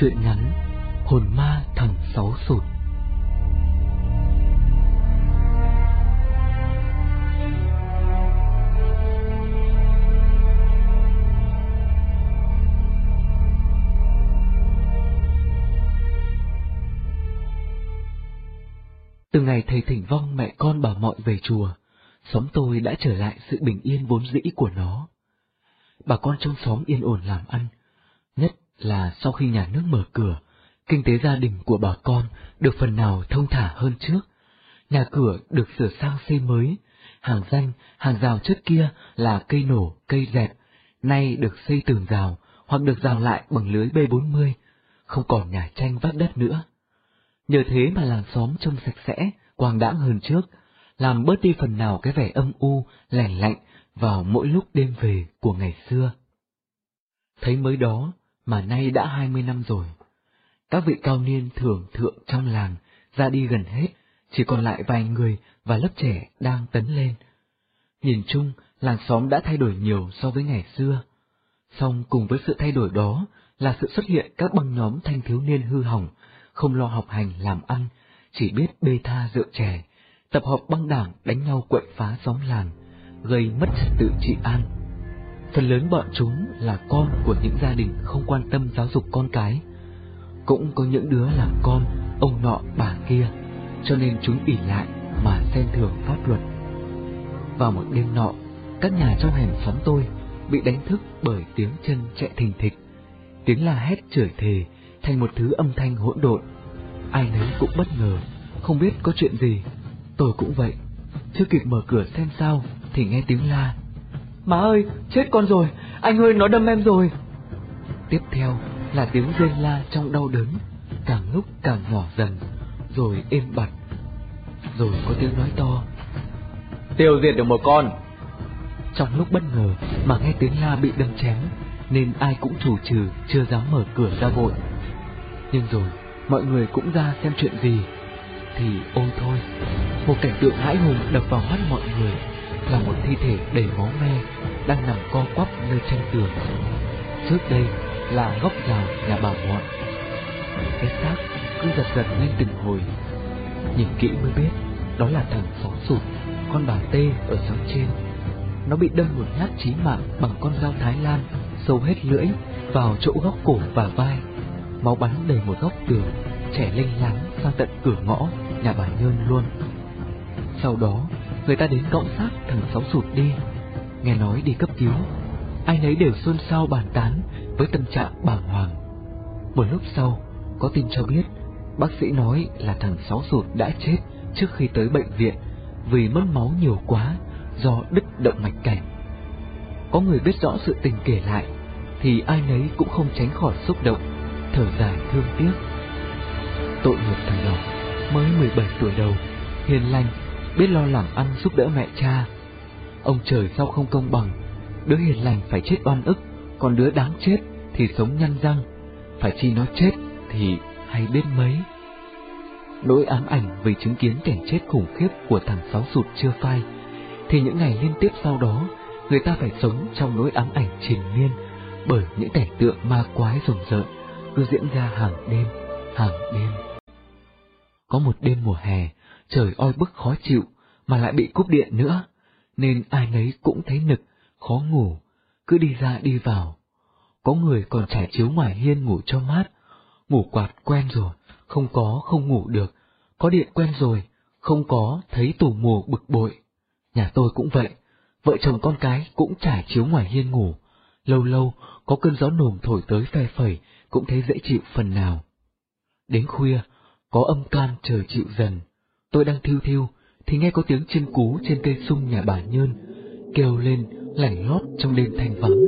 Chuyện ngắn Hồn ma thằng Sáu Sụt Từ ngày thầy thỉnh vong mẹ con bảo mọi về chùa, xóm tôi đã trở lại sự bình yên vốn dĩ của nó. Bà con trong xóm yên ổn làm ăn, nhất là sau khi nhà nước mở cửa, kinh tế gia đình của bà con được phần nào thông thả hơn trước. Nhà cửa được sửa sang xây mới, hàng danh, hàng rào trước kia là cây nổ, cây dẹp, nay được xây tường rào hoặc được rào lại bằng lưới B40, không còn nhà tranh vắt đất nữa. Nhờ thế mà làng xóm trông sạch sẽ, quang đãng hơn trước, làm bớt đi phần nào cái vẻ âm u, lẻn lạnh vào mỗi lúc đêm về của ngày xưa. Thấy mới đó mà nay đã hai mươi năm rồi. Các vị cao niên thường thượng trong làng ra đi gần hết, chỉ còn lại vài người và lớp trẻ đang tấn lên. Nhìn chung, làng xóm đã thay đổi nhiều so với ngày xưa. Song cùng với sự thay đổi đó là sự xuất hiện các băng nhóm thanh thiếu niên hư hỏng, không lo học hành làm ăn, chỉ biết bê tha rượu chè, tập hợp băng đảng đánh nhau quậy phá xóm làng, gây mất tự trị an. Phần lớn bọn chúng là con của những gia đình không quan tâm giáo dục con cái. Cũng có những đứa là con, ông nọ bà kia, cho nên chúng ỉ lại mà xem thường pháp luật. Vào một đêm nọ, các nhà trong hẻm xóm tôi bị đánh thức bởi tiếng chân chạy thình thịch, tiếng la hét chửi thề thành một thứ âm thanh hỗn độn. Ai nấy cũng bất ngờ, không biết có chuyện gì. Tôi cũng vậy, chưa kịp mở cửa xem sao thì nghe tiếng la. Má ơi, chết con rồi, anh ơi nó đâm em rồi. Tiếp theo là tiếng rên la trong đau đớn, càng lúc càng nhỏ dần, rồi êm bặt. Rồi có tiếng nói to. Tiêu diệt được một con. Trong lúc bất ngờ mà nghe tiếng la bị đâm chém, nên ai cũng chủ trừ chưa dám mở cửa ra vội. Nhưng rồi, mọi người cũng ra xem chuyện gì. Thì ôi thôi, một cảnh tượng hãi hùng đập vào mắt mọi người là một thi thể đầy máu me đang nằm co quắp nơi tranh tường. Trước đây là góc rào nhà bà ngoại. Cái xác cứ giật giật lên từng hồi. Nhìn kỹ mới biết đó là thằng xó sụt, con bà tê ở sáng trên. Nó bị đâm một nhát chí mạng bằng con dao Thái Lan, sâu hết lưỡi vào chỗ góc cổ và vai máu bắn đầy một góc tường, trẻ lênh láng sang tận cửa ngõ nhà bà Nhơn luôn. Sau đó, người ta đến cõng xác thằng Sáu sụp đi, nghe nói đi cấp cứu. Ai nấy đều xôn xao bàn tán với tâm trạng bàng hoàng. Một lúc sau, có tin cho biết, bác sĩ nói là thằng Sáu sụp đã chết trước khi tới bệnh viện vì mất máu nhiều quá do đứt động mạch cảnh. Có người biết rõ sự tình kể lại, thì ai nấy cũng không tránh khỏi xúc động thở dài thương tiếc. Tội nghiệp thằng nhỏ, mới 17 tuổi đầu, hiền lành, biết lo làm ăn giúp đỡ mẹ cha. Ông trời sao không công bằng, đứa hiền lành phải chết oan ức, còn đứa đáng chết thì sống nhăn răng, phải chi nó chết thì hay biết mấy. Nỗi ám ảnh vì chứng kiến cảnh chết khủng khiếp của thằng Sáu Sụt chưa phai, thì những ngày liên tiếp sau đó, người ta phải sống trong nỗi ám ảnh triền miên bởi những cảnh tượng ma quái rùng rợn cứ diễn ra hàng đêm, hàng đêm. Có một đêm mùa hè, trời oi bức khó chịu, mà lại bị cúp điện nữa, nên ai nấy cũng thấy nực, khó ngủ, cứ đi ra đi vào. Có người còn trải chiếu ngoài hiên ngủ cho mát, ngủ quạt quen rồi, không có không ngủ được, có điện quen rồi, không có thấy tù mùa bực bội. Nhà tôi cũng vậy, vợ chồng con cái cũng trải chiếu ngoài hiên ngủ, lâu lâu có cơn gió nồm thổi tới phe phẩy cũng thấy dễ chịu phần nào. Đến khuya, có âm can trời chịu dần, tôi đang thiêu thiêu, thì nghe có tiếng chim cú trên cây sung nhà bà Nhơn, kêu lên lảnh lót trong đêm thanh vắng.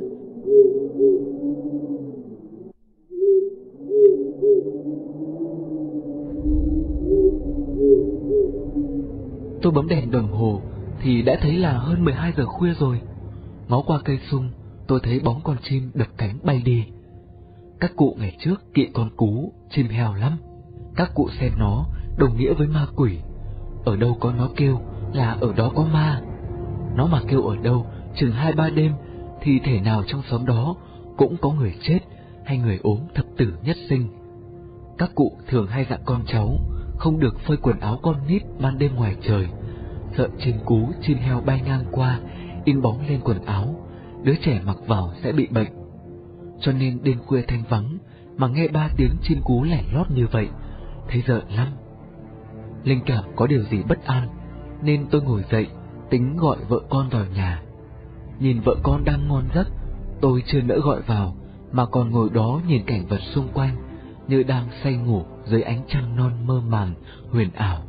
Tôi bấm đèn đồng hồ thì đã thấy là hơn 12 giờ khuya rồi. Ngó qua cây sung, tôi thấy bóng con chim đập cánh bay đi. Các cụ ngày trước kỵ con cú, chim heo lắm. Các cụ xem nó đồng nghĩa với ma quỷ. Ở đâu có nó kêu là ở đó có ma. Nó mà kêu ở đâu chừng hai ba đêm thì thể nào trong xóm đó cũng có người chết hay người ốm thập tử nhất sinh. Các cụ thường hay dặn con cháu không được phơi quần áo con nít ban đêm ngoài trời, sợ chim cú, chim heo bay ngang qua, in bóng lên quần áo, đứa trẻ mặc vào sẽ bị bệnh. Cho nên đêm khuya thanh vắng, mà nghe ba tiếng chim cú lẻ lót như vậy, thấy sợ lắm. Linh cảm có điều gì bất an, nên tôi ngồi dậy, tính gọi vợ con vào nhà. Nhìn vợ con đang ngon giấc, tôi chưa nỡ gọi vào, mà còn ngồi đó nhìn cảnh vật xung quanh, như đang say ngủ dưới ánh trăng non mơ màng, huyền ảo.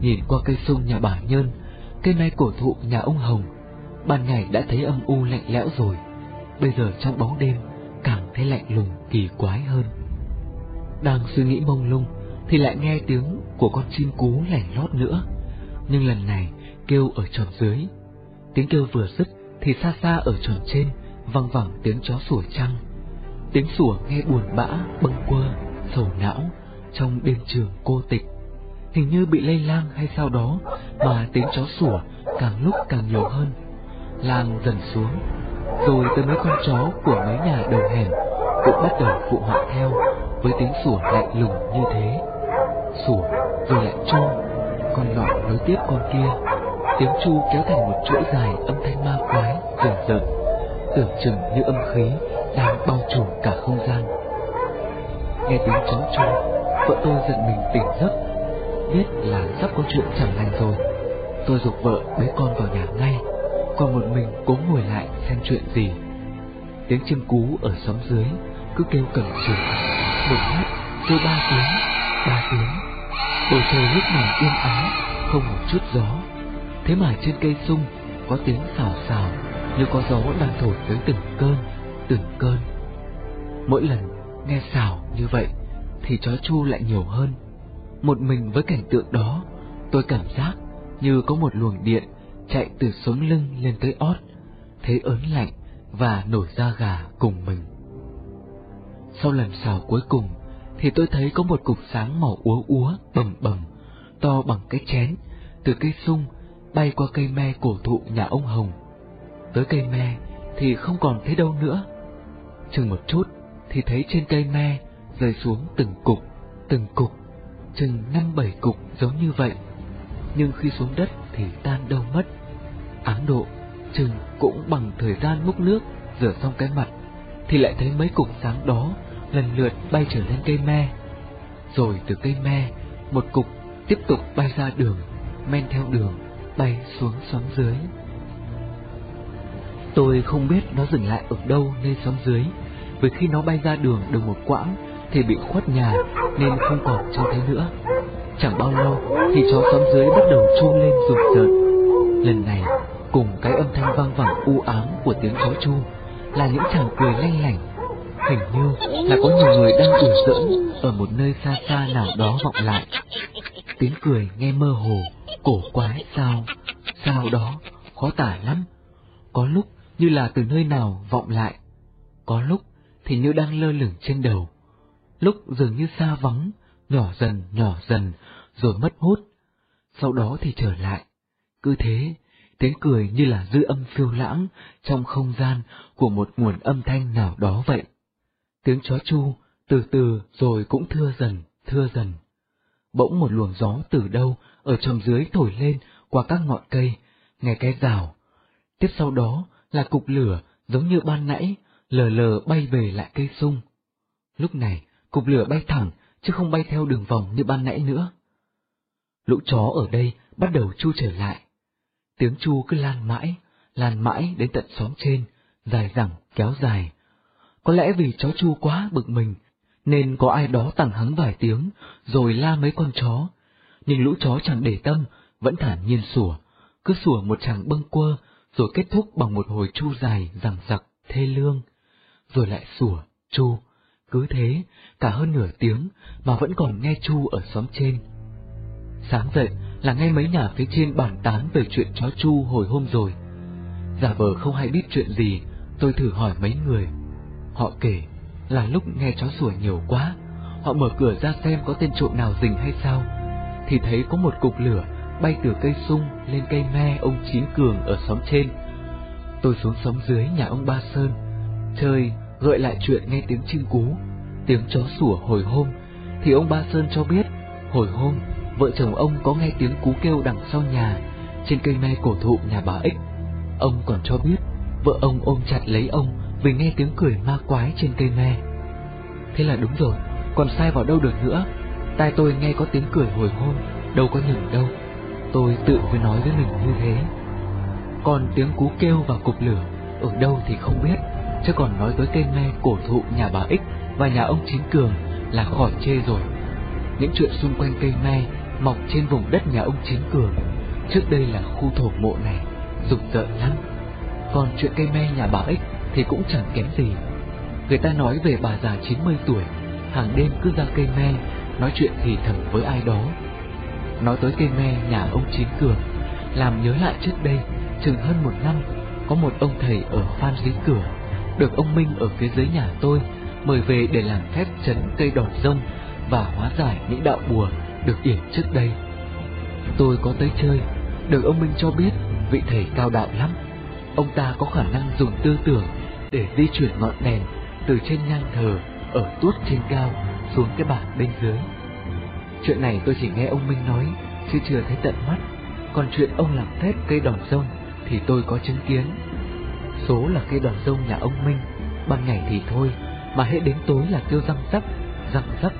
Nhìn qua cây sung nhà bà Nhơn, cây mai cổ thụ nhà ông Hồng, ban ngày đã thấy âm u lạnh lẽo rồi, bây giờ trong bóng đêm càng thấy lạnh lùng kỳ quái hơn. Đang suy nghĩ mông lung, thì lại nghe tiếng của con chim cú lẻn lót nữa, nhưng lần này kêu ở tròn dưới. Tiếng kêu vừa dứt thì xa xa ở tròn trên văng vẳng tiếng chó sủa trăng. Tiếng sủa nghe buồn bã, bâng quơ, sầu não trong đêm trường cô tịch. Hình như bị lây lang hay sao đó mà tiếng chó sủa càng lúc càng nhiều hơn. Lang dần xuống, rồi tới mấy con chó của mấy nhà đầu hẻm cũng bắt đầu phụ họa theo với tiếng sủa lạnh lùng như thế. Sủa rồi lại chu, con nọ nối tiếp con kia. Tiếng chu kéo thành một chuỗi dài âm thanh ma quái, rùng rợn, tưởng chừng như âm khí đang bao trùm cả không gian. Nghe tiếng chó chu, vợ tôi giật mình tỉnh giấc, biết là sắp có chuyện chẳng lành rồi. Tôi dục vợ bế con vào nhà ngay, còn một mình cố ngồi lại xem chuyện gì. Tiếng chim cú ở xóm dưới cứ kêu cẩn chừng, một lát kêu ba tiếng, ba tiếng. Bầu trời lúc này yên ắng, không một chút gió. Thế mà trên cây sung có tiếng xào xào như có gió đang thổi tới từng cơn, từng cơn. Mỗi lần nghe xào như vậy thì chó chu lại nhiều hơn. Một mình với cảnh tượng đó, tôi cảm giác như có một luồng điện chạy từ sống lưng lên tới ót, thấy ớn lạnh và nổi da gà cùng mình. Sau lần xào cuối cùng thì tôi thấy có một cục sáng màu úa úa bầm bầm, to bằng cái chén, từ cây sung bay qua cây me cổ thụ nhà ông Hồng. Tới cây me thì không còn thấy đâu nữa. Chừng một chút thì thấy trên cây me rơi xuống từng cục, từng cục, chừng năm bảy cục giống như vậy. Nhưng khi xuống đất thì tan đâu mất. Áng độ chừng cũng bằng thời gian múc nước rửa xong cái mặt thì lại thấy mấy cục sáng đó lần lượt bay trở lên cây me. Rồi từ cây me, một cục tiếp tục bay ra đường, men theo đường, bay xuống xóm dưới. Tôi không biết nó dừng lại ở đâu nơi xóm dưới, vì khi nó bay ra đường được một quãng thì bị khuất nhà nên không còn trông thấy nữa. Chẳng bao lâu thì chó xóm dưới bắt đầu chu lên rụt rợn. Lần này, cùng cái âm thanh vang vẳng u ám của tiếng chó chu là những chàng cười lanh lảnh Hình như là có nhiều người đang đùa giỡn ở một nơi xa xa nào đó vọng lại. Tiếng cười nghe mơ hồ, cổ quái sao, sao đó, khó tả lắm. Có lúc như là từ nơi nào vọng lại, có lúc thì như đang lơ lửng trên đầu, lúc dường như xa vắng, nhỏ dần nhỏ dần, rồi mất hút, sau đó thì trở lại. Cứ thế, tiếng cười như là dư âm phiêu lãng trong không gian của một nguồn âm thanh nào đó vậy. Tiếng chó chu từ từ rồi cũng thưa dần, thưa dần. Bỗng một luồng gió từ đâu ở trầm dưới thổi lên qua các ngọn cây, nghe cái rào. Tiếp sau đó là cục lửa giống như ban nãy, lờ lờ bay về lại cây sung. Lúc này, cục lửa bay thẳng, chứ không bay theo đường vòng như ban nãy nữa. Lũ chó ở đây bắt đầu chu trở lại. Tiếng chu cứ lan mãi, lan mãi đến tận xóm trên, dài dẳng, kéo dài, có lẽ vì chó chu quá bực mình, nên có ai đó tặng hắn vài tiếng, rồi la mấy con chó. Nhưng lũ chó chẳng để tâm, vẫn thản nhiên sủa, cứ sủa một chàng bâng quơ, rồi kết thúc bằng một hồi chu dài, rằng giặc, thê lương. Rồi lại sủa, chu, cứ thế, cả hơn nửa tiếng mà vẫn còn nghe chu ở xóm trên. Sáng dậy là nghe mấy nhà phía trên bàn tán về chuyện chó chu hồi hôm rồi. Giả vờ không hay biết chuyện gì, tôi thử hỏi mấy người. Họ kể là lúc nghe chó sủa nhiều quá, họ mở cửa ra xem có tên trộm nào rình hay sao, thì thấy có một cục lửa bay từ cây sung lên cây me ông Chín Cường ở xóm trên. Tôi xuống xóm dưới nhà ông Ba Sơn, chơi gợi lại chuyện nghe tiếng chim cú, tiếng chó sủa hồi hôm, thì ông Ba Sơn cho biết, hồi hôm, vợ chồng ông có nghe tiếng cú kêu đằng sau nhà, trên cây me cổ thụ nhà bà Ích. Ông còn cho biết, vợ ông ôm chặt lấy ông vì nghe tiếng cười ma quái trên cây me. Thế là đúng rồi, còn sai vào đâu được nữa. Tai tôi nghe có tiếng cười hồi hôm, đâu có nhầm đâu. Tôi tự với nói với mình như thế. Còn tiếng cú kêu và cục lửa ở đâu thì không biết, chứ còn nói tới cây me cổ thụ nhà bà Ích và nhà ông Chín Cường là khỏi chê rồi. Những chuyện xung quanh cây me mọc trên vùng đất nhà ông Chín Cường, trước đây là khu thổ mộ này, rụng rợn lắm. Còn chuyện cây me nhà bà Ích thì cũng chẳng kém gì. Người ta nói về bà già 90 tuổi, hàng đêm cứ ra cây me, nói chuyện thì thầm với ai đó. Nói tới cây me nhà ông Chín Cường, làm nhớ lại trước đây, chừng hơn một năm, có một ông thầy ở Phan Dí Cửa, được ông Minh ở phía dưới nhà tôi mời về để làm phép chấn cây đòn rông và hóa giải những đạo bùa được yểm trước đây. Tôi có tới chơi, được ông Minh cho biết vị thầy cao đạo lắm. Ông ta có khả năng dùng tư tưởng để di chuyển ngọn đèn từ trên nhang thờ ở tuốt trên cao xuống cái bảng bên dưới. Chuyện này tôi chỉ nghe ông Minh nói, chứ chưa thấy tận mắt. Còn chuyện ông làm thép cây đòn rông thì tôi có chứng kiến. Số là cây đòn rông nhà ông Minh, ban ngày thì thôi, mà hễ đến tối là kêu răng rắc, răng rắc,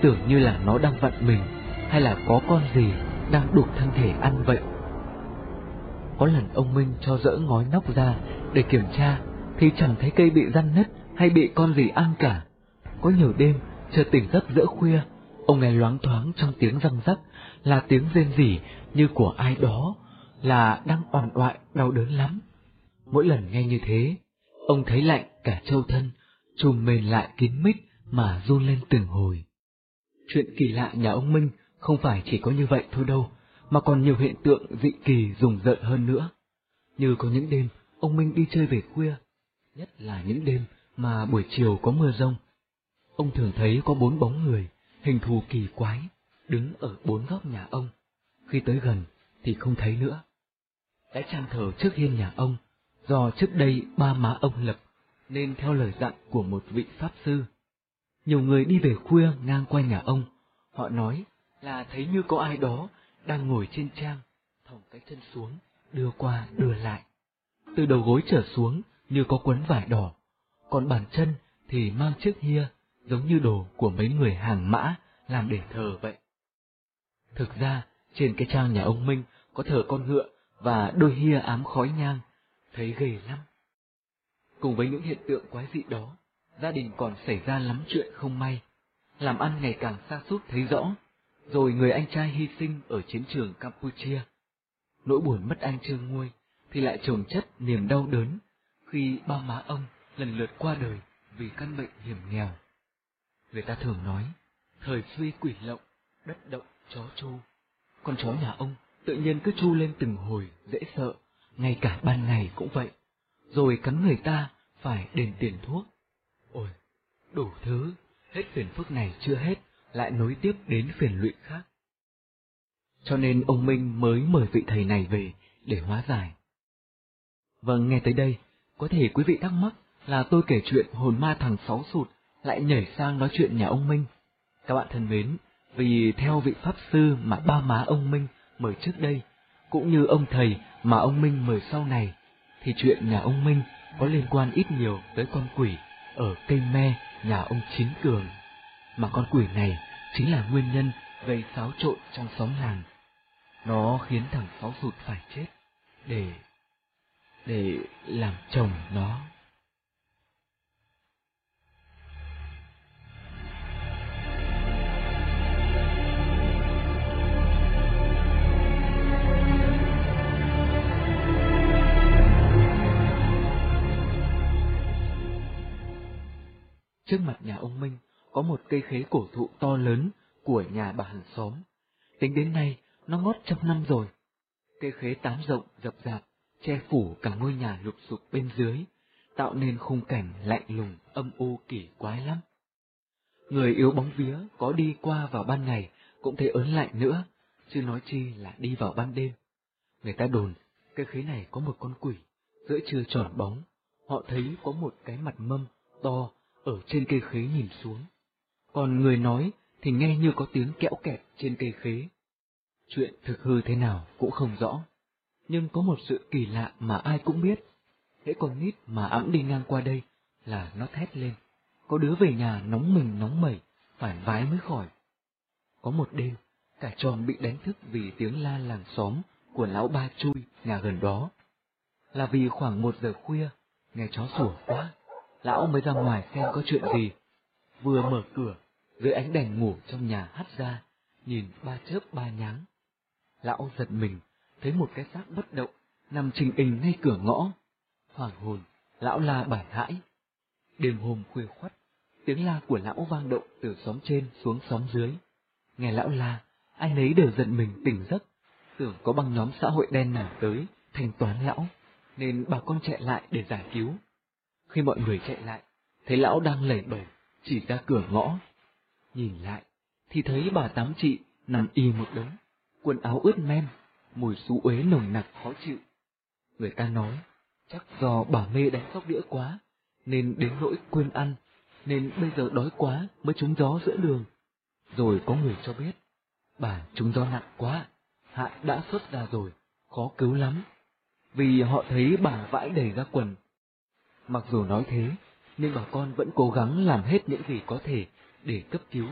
tưởng như là nó đang vặn mình, hay là có con gì đang đục thân thể ăn vậy. Có lần ông Minh cho dỡ ngói nóc ra để kiểm tra, thì chẳng thấy cây bị răn nứt hay bị con gì ăn cả. Có nhiều đêm, chợt tỉnh giấc giữa khuya, ông nghe loáng thoáng trong tiếng răng rắc là tiếng rên rỉ như của ai đó, là đang oằn oại đau đớn lắm. Mỗi lần nghe như thế, ông thấy lạnh cả châu thân, trùm mền lại kín mít mà run lên từng hồi. Chuyện kỳ lạ nhà ông Minh không phải chỉ có như vậy thôi đâu, mà còn nhiều hiện tượng dị kỳ rùng rợn hơn nữa. Như có những đêm, ông Minh đi chơi về khuya, nhất là những đêm mà buổi chiều có mưa rông. Ông thường thấy có bốn bóng người, hình thù kỳ quái, đứng ở bốn góc nhà ông. Khi tới gần thì không thấy nữa. Cái trang thờ trước hiên nhà ông, do trước đây ba má ông lập, nên theo lời dặn của một vị pháp sư. Nhiều người đi về khuya ngang qua nhà ông, họ nói là thấy như có ai đó đang ngồi trên trang, thòng cái chân xuống, đưa qua đưa lại. Từ đầu gối trở xuống như có quấn vải đỏ, còn bàn chân thì mang chiếc hia giống như đồ của mấy người hàng mã làm để thờ vậy. Thực ra, trên cái trang nhà ông Minh có thờ con ngựa và đôi hia ám khói nhang, thấy ghê lắm. Cùng với những hiện tượng quái dị đó, gia đình còn xảy ra lắm chuyện không may, làm ăn ngày càng xa sút thấy rõ, rồi người anh trai hy sinh ở chiến trường Campuchia. Nỗi buồn mất anh chưa nguôi, thì lại chồng chất niềm đau đớn khi ba má ông lần lượt qua đời vì căn bệnh hiểm nghèo. Người ta thường nói, thời suy quỷ lộng, đất động chó chu. Con chó nhà ông tự nhiên cứ chu lên từng hồi dễ sợ, ngay cả ban ngày cũng vậy. Rồi cắn người ta phải đền tiền thuốc. Ôi, đủ thứ, hết phiền phức này chưa hết, lại nối tiếp đến phiền lụy khác. Cho nên ông Minh mới mời vị thầy này về để hóa giải. Vâng, nghe tới đây, có thể quý vị thắc mắc là tôi kể chuyện hồn ma thằng Sáu Sụt lại nhảy sang nói chuyện nhà ông Minh. Các bạn thân mến, vì theo vị Pháp Sư mà ba má ông Minh mời trước đây, cũng như ông thầy mà ông Minh mời sau này, thì chuyện nhà ông Minh có liên quan ít nhiều tới con quỷ ở cây me nhà ông Chín Cường. Mà con quỷ này chính là nguyên nhân gây xáo trộn trong xóm làng. Nó khiến thằng Sáu Sụt phải chết, để để làm chồng nó. Trước mặt nhà ông Minh có một cây khế cổ thụ to lớn của nhà bà hàng xóm. Tính đến nay, nó ngót trăm năm rồi. Cây khế tám rộng, rập rạp, che phủ cả ngôi nhà lục sụp bên dưới, tạo nên khung cảnh lạnh lùng, âm u kỳ quái lắm. Người yếu bóng vía có đi qua vào ban ngày cũng thấy ớn lạnh nữa, chứ nói chi là đi vào ban đêm. Người ta đồn, cây khế này có một con quỷ, giữa trưa tròn bóng, họ thấy có một cái mặt mâm to ở trên cây khế nhìn xuống. Còn người nói thì nghe như có tiếng kẽo kẹt trên cây khế. Chuyện thực hư thế nào cũng không rõ, nhưng có một sự kỳ lạ mà ai cũng biết. Hễ con nít mà ẵm đi ngang qua đây là nó thét lên, có đứa về nhà nóng mình nóng mẩy, phải vái mới khỏi. Có một đêm, cả tròn bị đánh thức vì tiếng la làng xóm của lão ba chui nhà gần đó. Là vì khoảng một giờ khuya, nghe chó sủa quá, lão mới ra ngoài xem có chuyện gì. Vừa mở cửa, dưới ánh đèn ngủ trong nhà hắt ra, nhìn ba chớp ba nháng. Lão giật mình, thấy một cái xác bất động, nằm trình hình ngay cửa ngõ. Hoàng hồn, lão la bải hãi. Đêm hôm khuya khoắt, tiếng la của lão vang động từ xóm trên xuống xóm dưới. Nghe lão la, ai nấy đều giận mình tỉnh giấc, tưởng có băng nhóm xã hội đen nào tới, thanh toán lão, nên bà con chạy lại để giải cứu. Khi mọi người chạy lại, thấy lão đang lẩy bẩy, chỉ ra cửa ngõ. Nhìn lại, thì thấy bà tám chị nằm y một đống, quần áo ướt men, mùi xú uế nồng nặc khó chịu. Người ta nói, chắc do bà mê đánh sóc đĩa quá, nên đến nỗi quên ăn, nên bây giờ đói quá mới trúng gió giữa đường. Rồi có người cho biết, bà trúng gió nặng quá, hại đã xuất ra rồi, khó cứu lắm. Vì họ thấy bà vãi đầy ra quần. Mặc dù nói thế, nhưng bà con vẫn cố gắng làm hết những gì có thể để cấp cứu.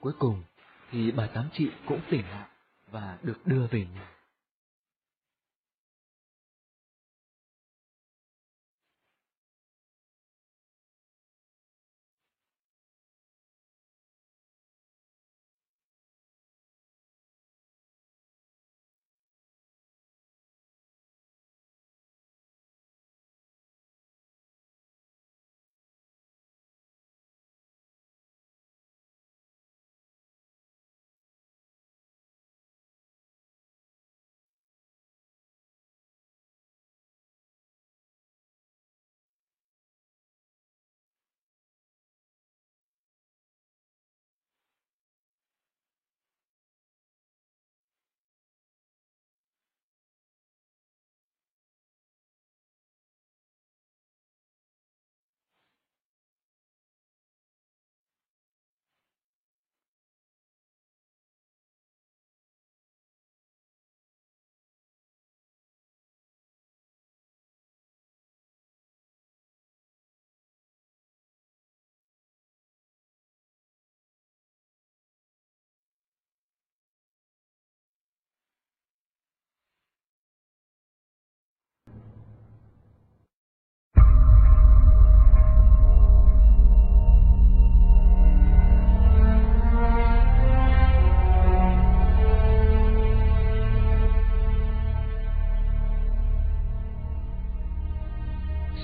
Cuối cùng thì bà tám chị cũng tỉnh lại và được đưa về nhà.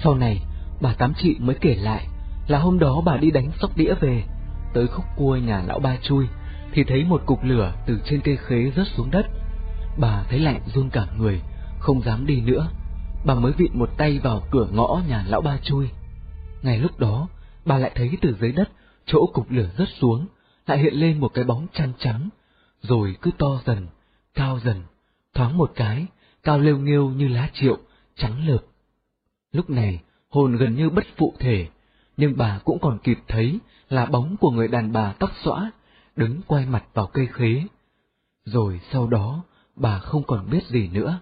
Sau này, bà tám chị mới kể lại là hôm đó bà đi đánh sóc đĩa về, tới khúc cua nhà lão ba chui, thì thấy một cục lửa từ trên cây khế rớt xuống đất. Bà thấy lạnh run cả người, không dám đi nữa. Bà mới vịn một tay vào cửa ngõ nhà lão ba chui. Ngay lúc đó, bà lại thấy từ dưới đất, chỗ cục lửa rớt xuống, lại hiện lên một cái bóng trăng trắng, rồi cứ to dần, cao dần, thoáng một cái, cao lêu nghêu như lá triệu, trắng lợp. Lúc này, hồn gần như bất phụ thể, nhưng bà cũng còn kịp thấy là bóng của người đàn bà tóc xõa, đứng quay mặt vào cây khế. Rồi sau đó, bà không còn biết gì nữa.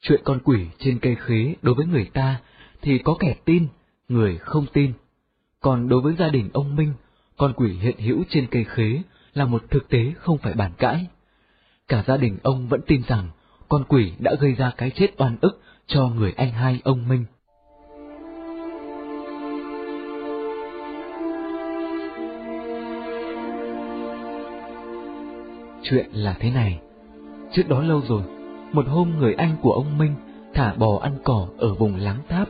Chuyện con quỷ trên cây khế đối với người ta thì có kẻ tin, người không tin. Còn đối với gia đình ông Minh, con quỷ hiện hữu trên cây khế là một thực tế không phải bàn cãi. Cả gia đình ông vẫn tin rằng con quỷ đã gây ra cái chết oan ức cho người anh hai ông Minh. Chuyện là thế này. Trước đó lâu rồi, một hôm người anh của ông Minh thả bò ăn cỏ ở vùng Láng Tháp.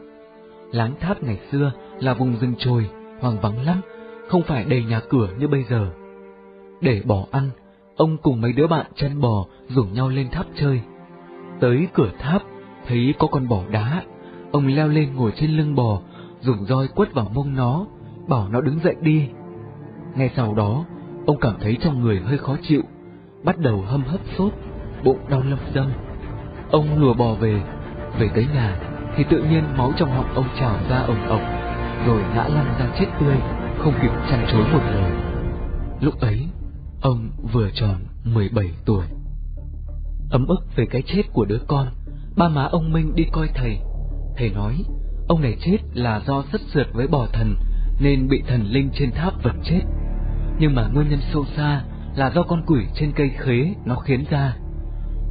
Láng Tháp ngày xưa là vùng rừng trồi, hoang vắng lắm, không phải đầy nhà cửa như bây giờ. Để bò ăn, ông cùng mấy đứa bạn chăn bò rủ nhau lên tháp chơi. Tới cửa tháp, thấy có con bò đá, ông leo lên ngồi trên lưng bò, dùng roi quất vào mông nó, bảo nó đứng dậy đi. Ngay sau đó, ông cảm thấy trong người hơi khó chịu, bắt đầu hâm hấp sốt, bụng đau lâm dâm. Ông lùa bò về, về tới nhà thì tự nhiên máu trong họng ông trào ra ổng ổng, rồi ngã lăn ra chết tươi, không kịp chăn chối một lời. Lúc ấy, ông vừa tròn 17 tuổi. Ấm ức về cái chết của đứa con, ba má ông Minh đi coi thầy. Thầy nói, ông này chết là do sất sượt với bò thần, nên bị thần linh trên tháp vật chết. Nhưng mà nguyên nhân sâu xa là do con quỷ trên cây khế nó khiến ra.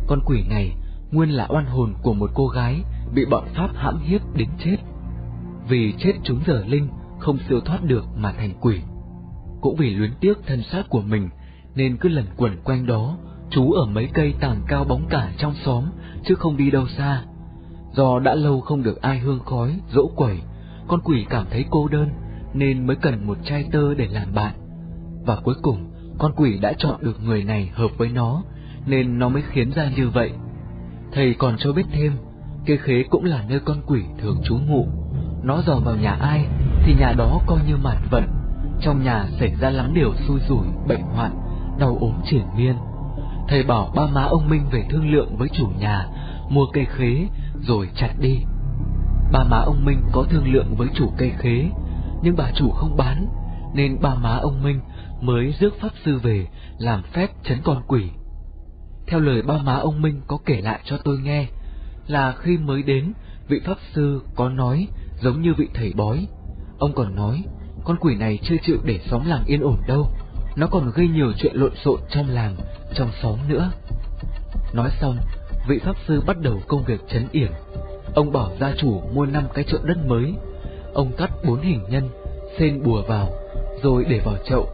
Con quỷ này nguyên là oan hồn của một cô gái bị bọn Pháp hãm hiếp đến chết. Vì chết chúng giờ linh, không siêu thoát được mà thành quỷ. Cũng vì luyến tiếc thân xác của mình, nên cứ lần quẩn quanh đó, chú ở mấy cây tàng cao bóng cả trong xóm, chứ không đi đâu xa. Do đã lâu không được ai hương khói, dỗ quẩy, con quỷ cảm thấy cô đơn, nên mới cần một trai tơ để làm bạn. Và cuối cùng, con quỷ đã chọn được người này hợp với nó, nên nó mới khiến ra như vậy. Thầy còn cho biết thêm, cây khế cũng là nơi con quỷ thường trú ngụ. Nó dò vào nhà ai, thì nhà đó coi như mạt vận. Trong nhà xảy ra lắm điều xui rủi, bệnh hoạn, đau ốm triển miên. Thầy bảo ba má ông Minh về thương lượng với chủ nhà, mua cây khế, rồi chặt đi. Ba má ông Minh có thương lượng với chủ cây khế, nhưng bà chủ không bán, nên ba má ông Minh mới rước pháp sư về làm phép chấn con quỷ. Theo lời ba má ông Minh có kể lại cho tôi nghe, là khi mới đến, vị pháp sư có nói giống như vị thầy bói. Ông còn nói, con quỷ này chưa chịu để xóm làng yên ổn đâu, nó còn gây nhiều chuyện lộn xộn trong làng, trong xóm nữa. Nói xong, vị pháp sư bắt đầu công việc chấn yểm. Ông bảo gia chủ mua năm cái chậu đất mới. Ông cắt bốn hình nhân, xên bùa vào, rồi để vào chậu.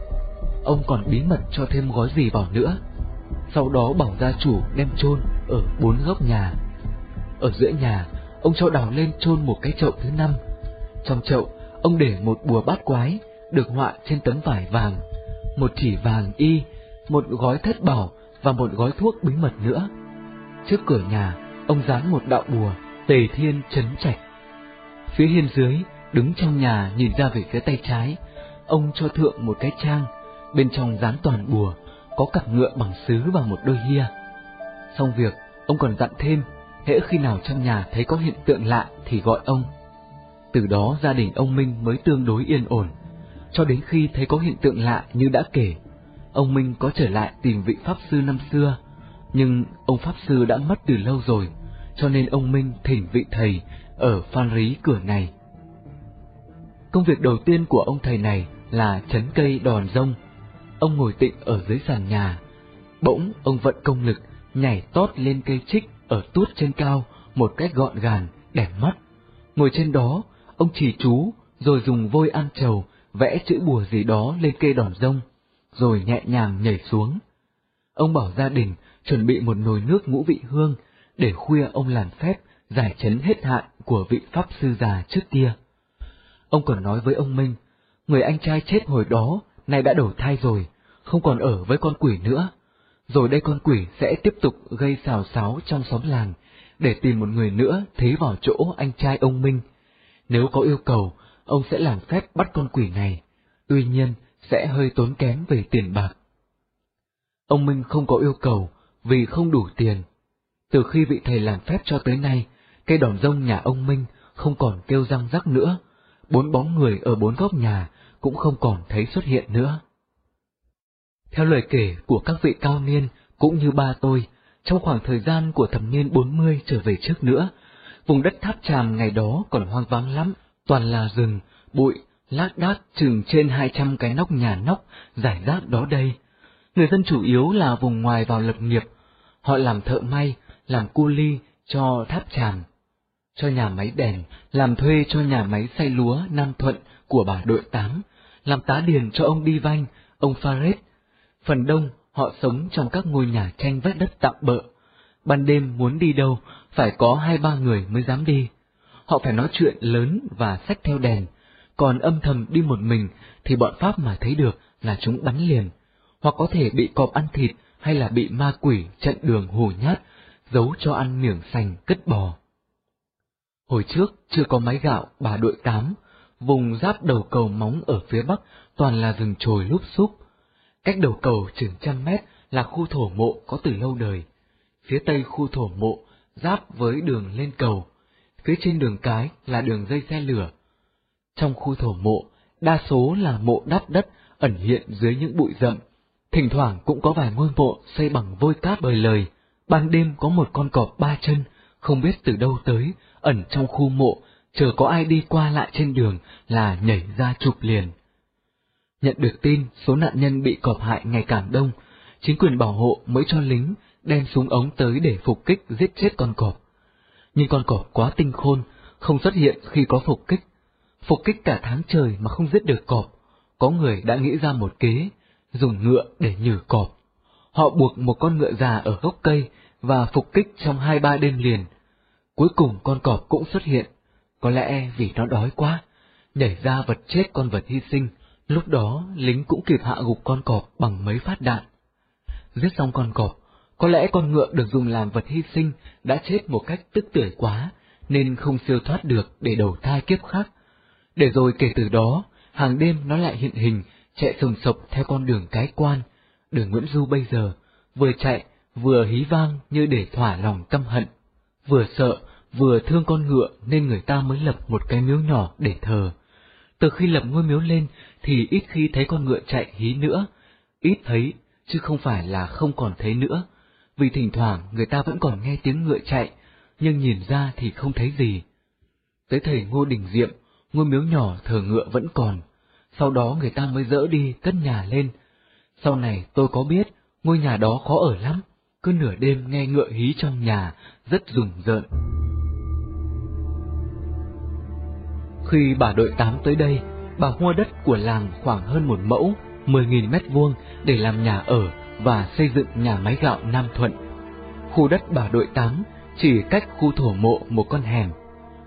Ông còn bí mật cho thêm gói gì vào nữa. Sau đó bảo gia chủ đem chôn ở bốn góc nhà. Ở giữa nhà, ông cho đào lên chôn một cái chậu thứ năm. Trong chậu, ông để một bùa bát quái, được họa trên tấm vải vàng, một chỉ vàng y, một gói thất bảo và một gói thuốc bí mật nữa. Trước cửa nhà, ông dán một đạo bùa, tề thiên chấn trạch. Phía hiên dưới, đứng trong nhà nhìn ra về phía tay trái, ông cho thượng một cái trang, bên trong dán toàn bùa, có cặp ngựa bằng sứ và một đôi hia. Xong việc, ông còn dặn thêm, hễ khi nào trong nhà thấy có hiện tượng lạ thì gọi ông. Từ đó gia đình ông Minh mới tương đối yên ổn, cho đến khi thấy có hiện tượng lạ như đã kể. Ông Minh có trở lại tìm vị Pháp Sư năm xưa, nhưng ông Pháp Sư đã mất từ lâu rồi, cho nên ông Minh thỉnh vị thầy ở Phan Rí cửa này. Công việc đầu tiên của ông thầy này là chấn cây đòn rông. Ông ngồi tịnh ở dưới sàn nhà, bỗng ông vận công lực nhảy tót lên cây trích ở tuốt trên cao một cách gọn gàng, đẹp mắt. Ngồi trên đó, ông chỉ chú, rồi dùng vôi ăn trầu vẽ chữ bùa gì đó lên cây đòn rông, rồi nhẹ nhàng nhảy xuống. Ông bảo gia đình chuẩn bị một nồi nước ngũ vị hương, để khuya ông làm phép giải chấn hết hạn của vị pháp sư già trước kia. Ông còn nói với ông Minh, người anh trai chết hồi đó, nay đã đổi thai rồi, không còn ở với con quỷ nữa. Rồi đây con quỷ sẽ tiếp tục gây xào xáo trong xóm làng, để tìm một người nữa thế vào chỗ anh trai ông Minh. Nếu có yêu cầu, ông sẽ làm phép bắt con quỷ này, tuy nhiên sẽ hơi tốn kém về tiền bạc. Ông Minh không có yêu cầu vì không đủ tiền. Từ khi vị thầy làm phép cho tới nay, cây đòn rông nhà ông Minh không còn kêu răng rắc nữa, bốn bóng người ở bốn góc nhà cũng không còn thấy xuất hiện nữa. Theo lời kể của các vị cao niên cũng như ba tôi, trong khoảng thời gian của thập niên 40 trở về trước nữa, vùng đất tháp tràm ngày đó còn hoang vắng lắm, toàn là rừng, bụi, lác đác chừng trên 200 cái nóc nhà nóc giải rác đó đây. Người dân chủ yếu là vùng ngoài vào lập nghiệp, họ làm thợ may, làm cu ly cho tháp tràm, cho nhà máy đèn, làm thuê cho nhà máy xay lúa Nam Thuận của bà đội tám, làm tá điền cho ông Đi Vanh, ông Faret. Phần đông họ sống trong các ngôi nhà tranh vách đất tạm bợ. Ban đêm muốn đi đâu, phải có hai ba người mới dám đi. Họ phải nói chuyện lớn và xách theo đèn, còn âm thầm đi một mình thì bọn Pháp mà thấy được là chúng bắn liền, hoặc có thể bị cọp ăn thịt hay là bị ma quỷ trận đường hù nhát, giấu cho ăn miếng sành cất bò. Hồi trước chưa có máy gạo bà đội tám, vùng giáp đầu cầu móng ở phía bắc toàn là rừng trồi lúp xúp. Cách đầu cầu chừng trăm mét là khu thổ mộ có từ lâu đời. Phía tây khu thổ mộ giáp với đường lên cầu, phía trên đường cái là đường dây xe lửa. Trong khu thổ mộ, đa số là mộ đắp đất ẩn hiện dưới những bụi rậm, Thỉnh thoảng cũng có vài ngôi mộ xây bằng vôi cát bời lời. Ban đêm có một con cọp ba chân, không biết từ đâu tới, ẩn trong khu mộ, chờ có ai đi qua lại trên đường là nhảy ra chụp liền. Nhận được tin số nạn nhân bị cọp hại ngày càng đông, chính quyền bảo hộ mới cho lính đem súng ống tới để phục kích giết chết con cọp. Nhưng con cọp quá tinh khôn, không xuất hiện khi có phục kích. Phục kích cả tháng trời mà không giết được cọp, có người đã nghĩ ra một kế, dùng ngựa để nhử cọp. Họ buộc một con ngựa già ở gốc cây và phục kích trong hai ba đêm liền. Cuối cùng con cọp cũng xuất hiện, có lẽ vì nó đói quá, nhảy ra vật chết con vật hy sinh, lúc đó lính cũng kịp hạ gục con cọp bằng mấy phát đạn. Giết xong con cọp, có lẽ con ngựa được dùng làm vật hy sinh đã chết một cách tức tưởi quá, nên không siêu thoát được để đầu thai kiếp khác. Để rồi kể từ đó, hàng đêm nó lại hiện hình, chạy sồng sộc theo con đường cái quan. Đường Nguyễn Du bây giờ, vừa chạy, vừa hí vang như để thỏa lòng tâm hận. Vừa sợ, vừa thương con ngựa nên người ta mới lập một cái miếu nhỏ để thờ. Từ khi lập ngôi miếu lên thì ít khi thấy con ngựa chạy hí nữa, ít thấy, chứ không phải là không còn thấy nữa, vì thỉnh thoảng người ta vẫn còn nghe tiếng ngựa chạy, nhưng nhìn ra thì không thấy gì. Tới thầy Ngô Đình Diệm, ngôi miếu nhỏ thờ ngựa vẫn còn, sau đó người ta mới dỡ đi cất nhà lên. Sau này tôi có biết, ngôi nhà đó khó ở lắm, cứ nửa đêm nghe ngựa hí trong nhà, rất rùng rợn. Khi bà đội tám tới đây, bà mua đất của làng khoảng hơn một mẫu, 10.000 mét vuông để làm nhà ở và xây dựng nhà máy gạo Nam Thuận. Khu đất bà đội tám chỉ cách khu thổ mộ một con hẻm.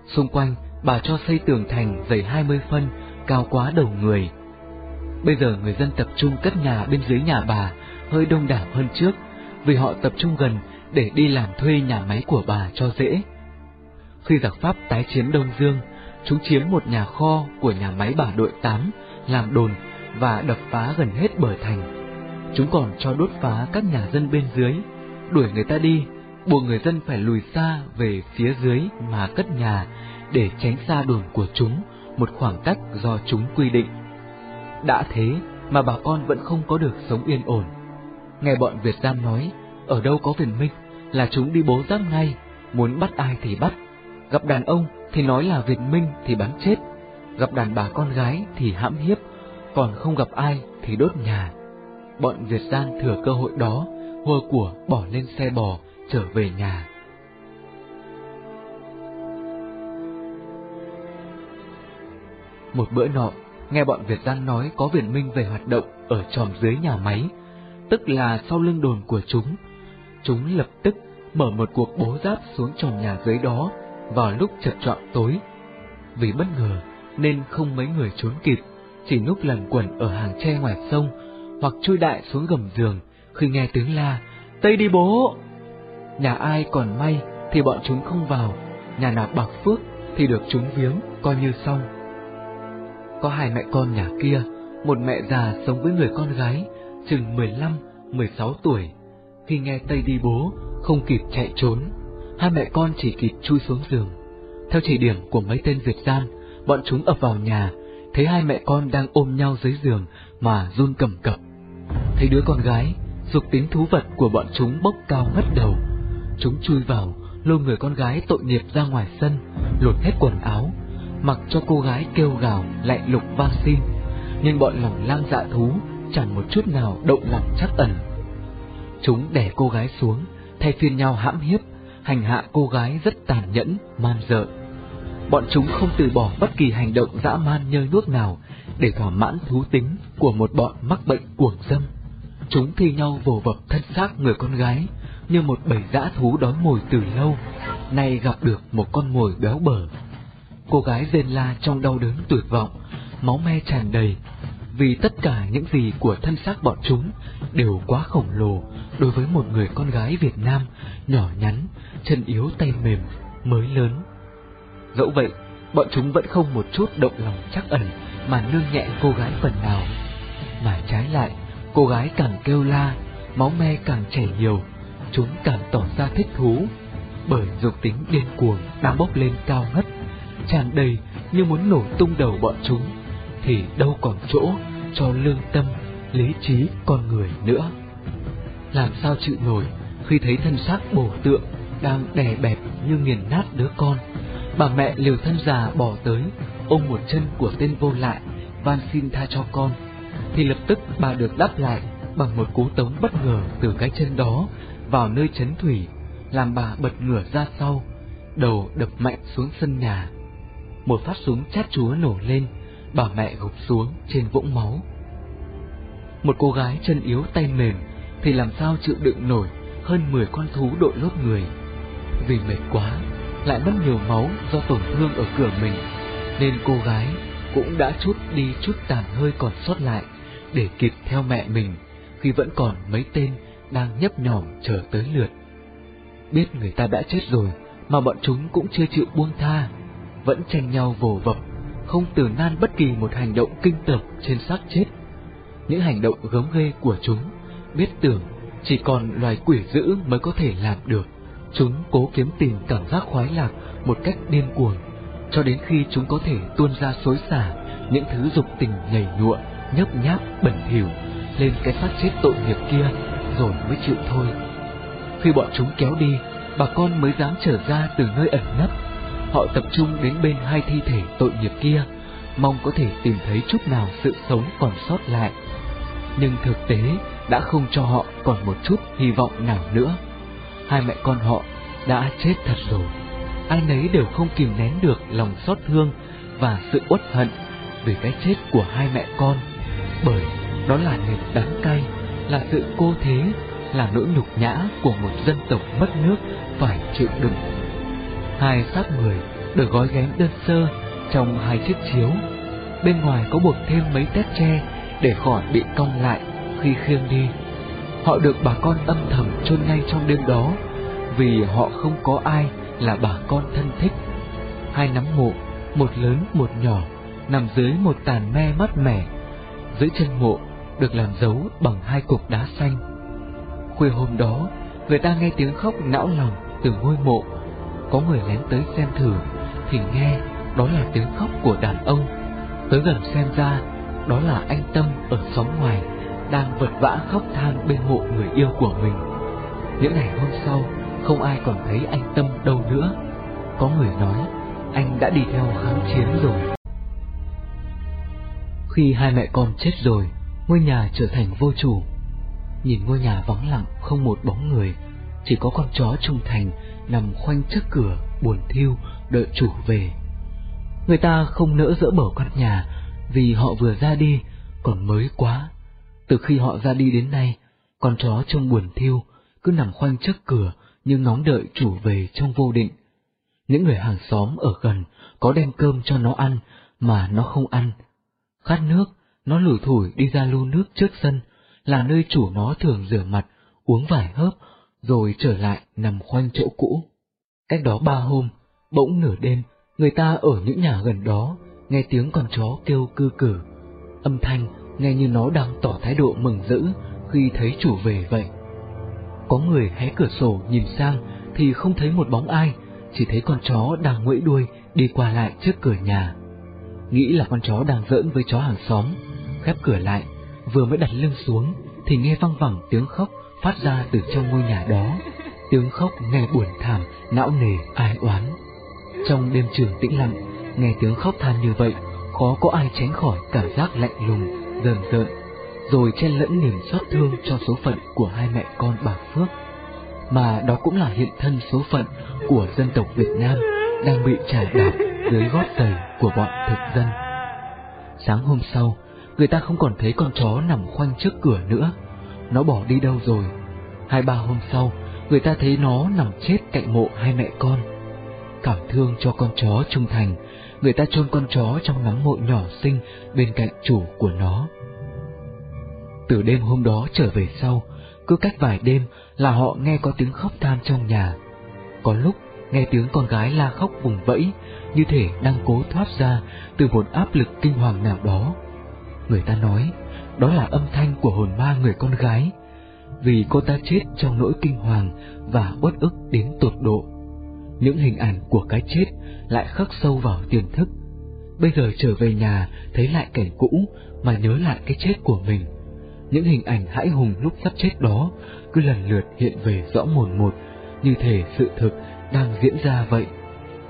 Xung quanh, bà cho xây tường thành dày 20 phân, cao quá đầu người. Bây giờ người dân tập trung cất nhà bên dưới nhà bà hơi đông đảo hơn trước, vì họ tập trung gần để đi làm thuê nhà máy của bà cho dễ. Khi giặc Pháp tái chiến Đông Dương, chúng chiếm một nhà kho của nhà máy bà đội 8 làm đồn và đập phá gần hết bờ thành. Chúng còn cho đốt phá các nhà dân bên dưới, đuổi người ta đi, buộc người dân phải lùi xa về phía dưới mà cất nhà để tránh xa đồn của chúng một khoảng cách do chúng quy định. Đã thế mà bà con vẫn không có được sống yên ổn. Nghe bọn Việt Giam nói, ở đâu có Việt Minh là chúng đi bố giáp ngay, muốn bắt ai thì bắt. Gặp đàn ông thì nói là Việt Minh thì bắn chết, gặp đàn bà con gái thì hãm hiếp, còn không gặp ai thì đốt nhà. Bọn Việt gian thừa cơ hội đó, hùa của bỏ lên xe bò, trở về nhà. Một bữa nọ, nghe bọn Việt gian nói có Việt Minh về hoạt động ở tròm dưới nhà máy, tức là sau lưng đồn của chúng. Chúng lập tức mở một cuộc bố giáp xuống tròm nhà dưới đó vào lúc chật trọn tối. Vì bất ngờ nên không mấy người trốn kịp, chỉ núp lần quẩn ở hàng tre ngoài sông hoặc chui đại xuống gầm giường khi nghe tiếng la, Tây đi bố! Nhà ai còn may thì bọn chúng không vào, nhà nào bạc phước thì được chúng viếng, coi như xong. Có hai mẹ con nhà kia, một mẹ già sống với người con gái, chừng 15, 16 tuổi. Khi nghe Tây đi bố, không kịp chạy trốn, hai mẹ con chỉ kịp chui xuống giường. Theo chỉ điểm của mấy tên Việt gian, bọn chúng ập vào nhà, thấy hai mẹ con đang ôm nhau dưới giường mà run cầm cập. Thấy đứa con gái, dục tính thú vật của bọn chúng bốc cao ngất đầu. Chúng chui vào, lôi người con gái tội nghiệp ra ngoài sân, lột hết quần áo, mặc cho cô gái kêu gào lại lục van xin. Nhưng bọn lòng lang dạ thú chẳng một chút nào động lòng chắc ẩn. Chúng đè cô gái xuống, thay phiên nhau hãm hiếp, hành hạ cô gái rất tàn nhẫn, man dợ. Bọn chúng không từ bỏ bất kỳ hành động dã man nhơi nuốt nào để thỏa mãn thú tính của một bọn mắc bệnh cuồng dâm. Chúng thi nhau vồ vập thân xác người con gái như một bầy dã thú đói mồi từ lâu, nay gặp được một con mồi béo bở. Cô gái rên la trong đau đớn tuyệt vọng, máu me tràn đầy, vì tất cả những gì của thân xác bọn chúng đều quá khổng lồ đối với một người con gái Việt Nam nhỏ nhắn, chân yếu tay mềm, mới lớn. Dẫu vậy, bọn chúng vẫn không một chút động lòng chắc ẩn mà nương nhẹ cô gái phần nào. Mà trái lại, cô gái càng kêu la, máu me càng chảy nhiều, chúng càng tỏ ra thích thú, bởi dục tính điên cuồng đang bốc lên cao ngất, tràn đầy như muốn nổ tung đầu bọn chúng, thì đâu còn chỗ cho lương tâm lý trí con người nữa. Làm sao chịu nổi khi thấy thân xác bổ tượng đang đè bẹp như nghiền nát đứa con. Bà mẹ liều thân già bỏ tới, ôm một chân của tên vô lại, van xin tha cho con. Thì lập tức bà được đáp lại bằng một cú tống bất ngờ từ cái chân đó vào nơi chấn thủy, làm bà bật ngửa ra sau, đầu đập mạnh xuống sân nhà. Một phát súng chát chúa nổ lên, bà mẹ gục xuống trên vũng máu. Một cô gái chân yếu tay mềm thì làm sao chịu đựng nổi hơn 10 con thú đội lốt người. Vì mệt quá, lại mất nhiều máu do tổn thương ở cửa mình, nên cô gái cũng đã chút đi chút tàn hơi còn sót lại để kịp theo mẹ mình khi vẫn còn mấy tên đang nhấp nhòm chờ tới lượt. Biết người ta đã chết rồi mà bọn chúng cũng chưa chịu buông tha, vẫn tranh nhau vồ vập, không từ nan bất kỳ một hành động kinh tởm trên xác chết. Những hành động gớm ghê của chúng, biết tưởng chỉ còn loài quỷ dữ mới có thể làm được. Chúng cố kiếm tìm cảm giác khoái lạc một cách điên cuồng, cho đến khi chúng có thể tuôn ra xối xả những thứ dục tình nhảy nhụa, nhấp nháp, bẩn thỉu lên cái xác chết tội nghiệp kia, rồi mới chịu thôi. Khi bọn chúng kéo đi, bà con mới dám trở ra từ nơi ẩn nấp. Họ tập trung đến bên hai thi thể tội nghiệp kia, mong có thể tìm thấy chút nào sự sống còn sót lại. Nhưng thực tế đã không cho họ còn một chút hy vọng nào nữa. Hai mẹ con họ đã chết thật rồi. Ai nấy đều không kìm nén được lòng xót thương và sự uất hận về cái chết của hai mẹ con, bởi đó là niềm đắng cay, là sự cô thế, là nỗi nhục nhã của một dân tộc mất nước phải chịu đựng. Hai xác người được gói ghém đơn sơ trong hai chiếc chiếu, bên ngoài có buộc thêm mấy tét tre để khỏi bị cong lại khi khiêng đi. Họ được bà con âm thầm chôn ngay trong đêm đó, vì họ không có ai là bà con thân thích. Hai nắm mộ, một lớn một nhỏ, nằm dưới một tàn me mát mẻ. Dưới chân mộ được làm dấu bằng hai cục đá xanh. Khuya hôm đó, người ta nghe tiếng khóc não lòng từ ngôi mộ. Có người lén tới xem thử, thì nghe đó là tiếng khóc của đàn ông. Tới gần xem ra, đó là anh Tâm ở xóm ngoài, đang vật vã khóc than bên mộ người yêu của mình. Những ngày hôm sau, không ai còn thấy anh Tâm đâu nữa. Có người nói, anh đã đi theo kháng chiến rồi. Khi hai mẹ con chết rồi, ngôi nhà trở thành vô chủ. Nhìn ngôi nhà vắng lặng không một bóng người, chỉ có con chó trung thành nằm khoanh trước cửa buồn thiêu đợi chủ về. Người ta không nỡ dỡ bỏ căn nhà vì họ vừa ra đi còn mới quá. Từ khi họ ra đi đến nay, con chó trông buồn thiêu cứ nằm khoanh trước cửa như ngóng đợi chủ về trong vô định. Những người hàng xóm ở gần có đem cơm cho nó ăn mà nó không ăn. Khát nước, nó lủi thủi đi ra lu nước trước sân, là nơi chủ nó thường rửa mặt, uống vài hớp, rồi trở lại nằm khoanh chỗ cũ. Cách đó ba hôm, bỗng nửa đêm, người ta ở những nhà gần đó, nghe tiếng con chó kêu cư cử. Âm thanh nghe như nó đang tỏ thái độ mừng rỡ khi thấy chủ về vậy. Có người hé cửa sổ nhìn sang thì không thấy một bóng ai, chỉ thấy con chó đang nguẫy đuôi đi qua lại trước cửa nhà. Nghĩ là con chó đang giỡn với chó hàng xóm, khép cửa lại, vừa mới đặt lưng xuống thì nghe văng vẳng tiếng khóc phát ra từ trong ngôi nhà đó. Tiếng khóc nghe buồn thảm, não nề, ai oán. Trong đêm trường tĩnh lặng, nghe tiếng khóc than như vậy, khó có ai tránh khỏi cảm giác lạnh lùng, dần dợn, rồi chen lẫn niềm xót thương cho số phận của hai mẹ con bà Phước. Mà đó cũng là hiện thân số phận của dân tộc Việt Nam đang bị trà đạp dưới gót giày của bọn thực dân. Sáng hôm sau, người ta không còn thấy con chó nằm khoanh trước cửa nữa. Nó bỏ đi đâu rồi? Hai ba hôm sau, người ta thấy nó nằm chết cạnh mộ hai mẹ con. Cảm thương cho con chó trung thành, người ta chôn con chó trong nắm mộ nhỏ xinh bên cạnh chủ của nó. Từ đêm hôm đó trở về sau, cứ cách vài đêm là họ nghe có tiếng khóc than trong nhà. Có lúc nghe tiếng con gái la khóc vùng vẫy, như thể đang cố thoát ra từ một áp lực kinh hoàng nào đó. Người ta nói, đó là âm thanh của hồn ma người con gái, vì cô ta chết trong nỗi kinh hoàng và uất ức đến tột độ. Những hình ảnh của cái chết lại khắc sâu vào tiềm thức. Bây giờ trở về nhà thấy lại cảnh cũ mà nhớ lại cái chết của mình, Những hình ảnh hãi hùng lúc sắp chết đó cứ lần lượt hiện về rõ mồn một, như thể sự thực đang diễn ra vậy.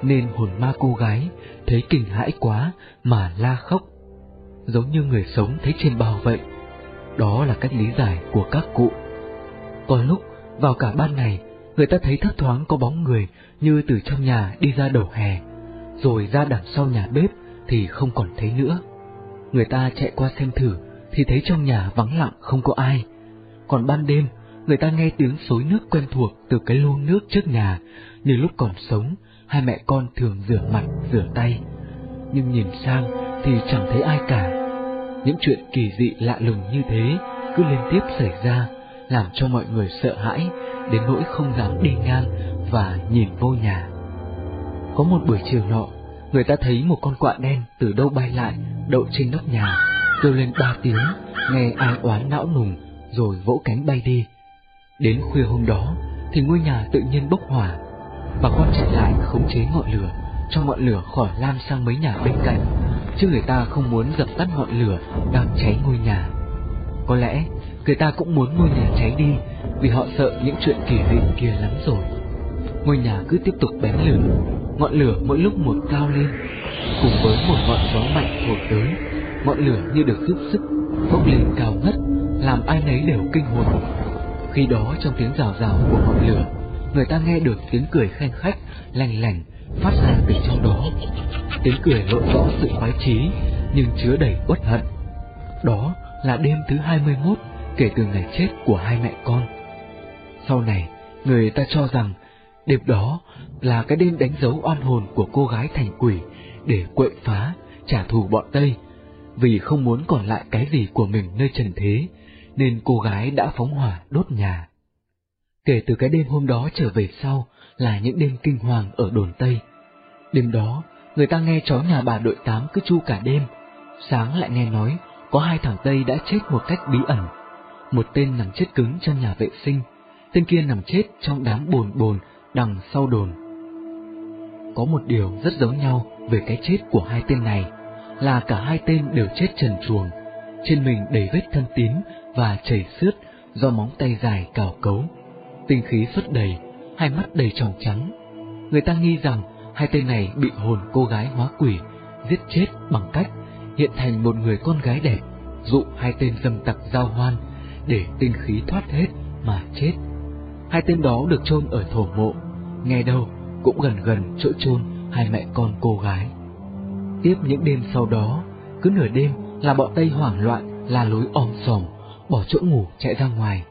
Nên hồn ma cô gái thấy kinh hãi quá mà la khóc, giống như người sống thấy trên bao vậy. Đó là cách lý giải của các cụ. Có lúc vào cả ban ngày, người ta thấy thấp thoáng có bóng người như từ trong nhà đi ra đầu hè, rồi ra đằng sau nhà bếp thì không còn thấy nữa. Người ta chạy qua xem thử thì thấy trong nhà vắng lặng không có ai. Còn ban đêm, người ta nghe tiếng xối nước quen thuộc từ cái lô nước trước nhà, như lúc còn sống, hai mẹ con thường rửa mặt, rửa tay. Nhưng nhìn sang thì chẳng thấy ai cả. Những chuyện kỳ dị lạ lùng như thế cứ liên tiếp xảy ra, làm cho mọi người sợ hãi, đến nỗi không dám đi ngang và nhìn vô nhà. Có một buổi chiều nọ, người ta thấy một con quạ đen từ đâu bay lại, đậu trên nóc nhà, kêu lên ba tiếng, nghe ai oán não nùng, rồi vỗ cánh bay đi. Đến khuya hôm đó, thì ngôi nhà tự nhiên bốc hỏa. Bà con chạy lại khống chế ngọn lửa, cho ngọn lửa khỏi lan sang mấy nhà bên cạnh, chứ người ta không muốn dập tắt ngọn lửa đang cháy ngôi nhà. Có lẽ người ta cũng muốn ngôi nhà cháy đi, vì họ sợ những chuyện kỳ dị kia lắm rồi. Ngôi nhà cứ tiếp tục bén lửa, ngọn lửa mỗi lúc một cao lên, cùng với một ngọn gió mạnh thổi tới, ngọn lửa như được giúp sức bốc lên cao ngất, làm ai nấy đều kinh hồn. Khi đó trong tiếng rào rào của ngọn lửa, người ta nghe được tiếng cười khen khách, lành lành phát ra từ trong đó. Tiếng cười lộ rõ sự khoái chí, nhưng chứa đầy uất hận. Đó là đêm thứ 21 kể từ ngày chết của hai mẹ con. Sau này, người ta cho rằng đêm đó là cái đêm đánh dấu oan hồn của cô gái thành quỷ để quậy phá, trả thù bọn Tây. Vì không muốn còn lại cái gì của mình nơi trần thế, nên cô gái đã phóng hỏa đốt nhà. Kể từ cái đêm hôm đó trở về sau là những đêm kinh hoàng ở đồn Tây. Đêm đó, người ta nghe chó nhà bà đội tám cứ chu cả đêm, sáng lại nghe nói có hai thằng Tây đã chết một cách bí ẩn. Một tên nằm chết cứng trong nhà vệ sinh, tên kia nằm chết trong đám bồn bồn đằng sau đồn. Có một điều rất giống nhau về cái chết của hai tên này, là cả hai tên đều chết trần truồng, trên mình đầy vết thân tím và chảy xước do móng tay dài cào cấu. Tinh khí xuất đầy, hai mắt đầy tròng trắng. Người ta nghi rằng hai tên này bị hồn cô gái hóa quỷ, giết chết bằng cách hiện thành một người con gái đẹp, dụ hai tên dâm tặc giao hoan để tinh khí thoát hết mà chết. Hai tên đó được chôn ở thổ mộ, nghe đâu cũng gần gần chỗ chôn hai mẹ con cô gái. Tiếp những đêm sau đó, cứ nửa đêm là bọn Tây hoảng loạn, la lối om sòm, bỏ chỗ ngủ chạy ra ngoài.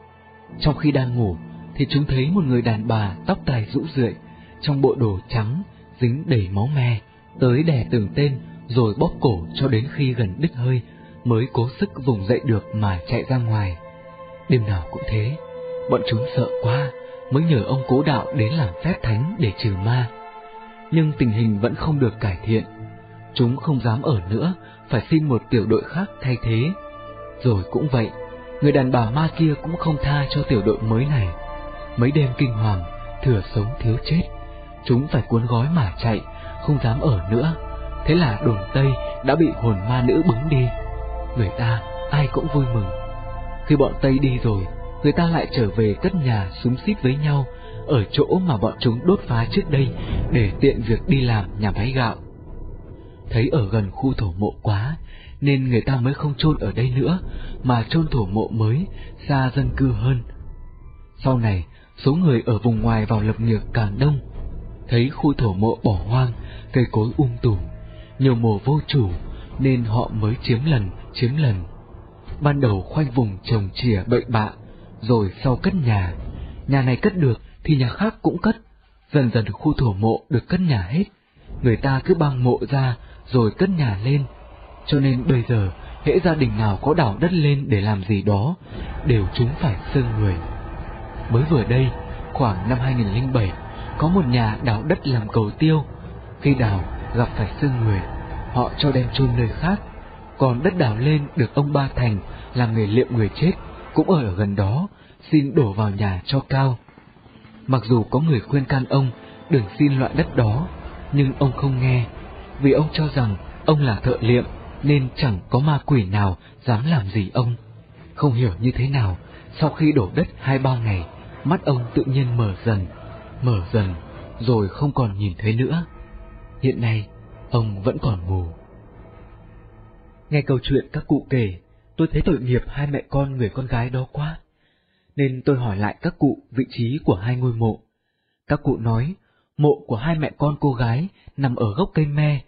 Trong khi đang ngủ, thì chúng thấy một người đàn bà tóc tài rũ rượi, trong bộ đồ trắng, dính đầy máu me, tới đè từng tên rồi bóp cổ cho đến khi gần đứt hơi mới cố sức vùng dậy được mà chạy ra ngoài. Đêm nào cũng thế, bọn chúng sợ quá mới nhờ ông cố đạo đến làm phép thánh để trừ ma. Nhưng tình hình vẫn không được cải thiện. Chúng không dám ở nữa, phải xin một tiểu đội khác thay thế. Rồi cũng vậy, người đàn bà ma kia cũng không tha cho tiểu đội mới này. Mấy đêm kinh hoàng, thừa sống thiếu chết, chúng phải cuốn gói mà chạy, không dám ở nữa. Thế là đồn Tây đã bị hồn ma nữ bứng đi. Người ta ai cũng vui mừng. Khi bọn Tây đi rồi, người ta lại trở về cất nhà súng xít với nhau ở chỗ mà bọn chúng đốt phá trước đây để tiện việc đi làm nhà máy gạo. Thấy ở gần khu thổ mộ quá, nên người ta mới không chôn ở đây nữa, mà chôn thổ mộ mới, xa dân cư hơn. Sau này, số người ở vùng ngoài vào lập nghiệp càng đông, thấy khu thổ mộ bỏ hoang, cây cối um tùm, nhiều mồ vô chủ, nên họ mới chiếm lần, chiếm lần. Ban đầu khoanh vùng trồng chìa bậy bạ, rồi sau cất nhà. Nhà này cất được thì nhà khác cũng cất. Dần dần khu thổ mộ được cất nhà hết. Người ta cứ băng mộ ra rồi cất nhà lên. Cho nên bây giờ, hễ gia đình nào có đảo đất lên để làm gì đó, đều chúng phải sơn người. Mới vừa đây, khoảng năm 2007, có một nhà đào đất làm cầu tiêu. Khi đào, gặp phải xương người, họ cho đem chôn nơi khác. Còn đất đào lên được ông Ba Thành làm nghề liệm người chết, cũng ở gần đó, xin đổ vào nhà cho cao. Mặc dù có người khuyên can ông đừng xin loại đất đó, nhưng ông không nghe, vì ông cho rằng ông là thợ liệm nên chẳng có ma quỷ nào dám làm gì ông. Không hiểu như thế nào, sau khi đổ đất hai ba ngày, mắt ông tự nhiên mở dần, mở dần, rồi không còn nhìn thấy nữa. Hiện nay, ông vẫn còn mù. Nghe câu chuyện các cụ kể, tôi thấy tội nghiệp hai mẹ con người con gái đó quá. Nên tôi hỏi lại các cụ vị trí của hai ngôi mộ. Các cụ nói, mộ của hai mẹ con cô gái nằm ở gốc cây me,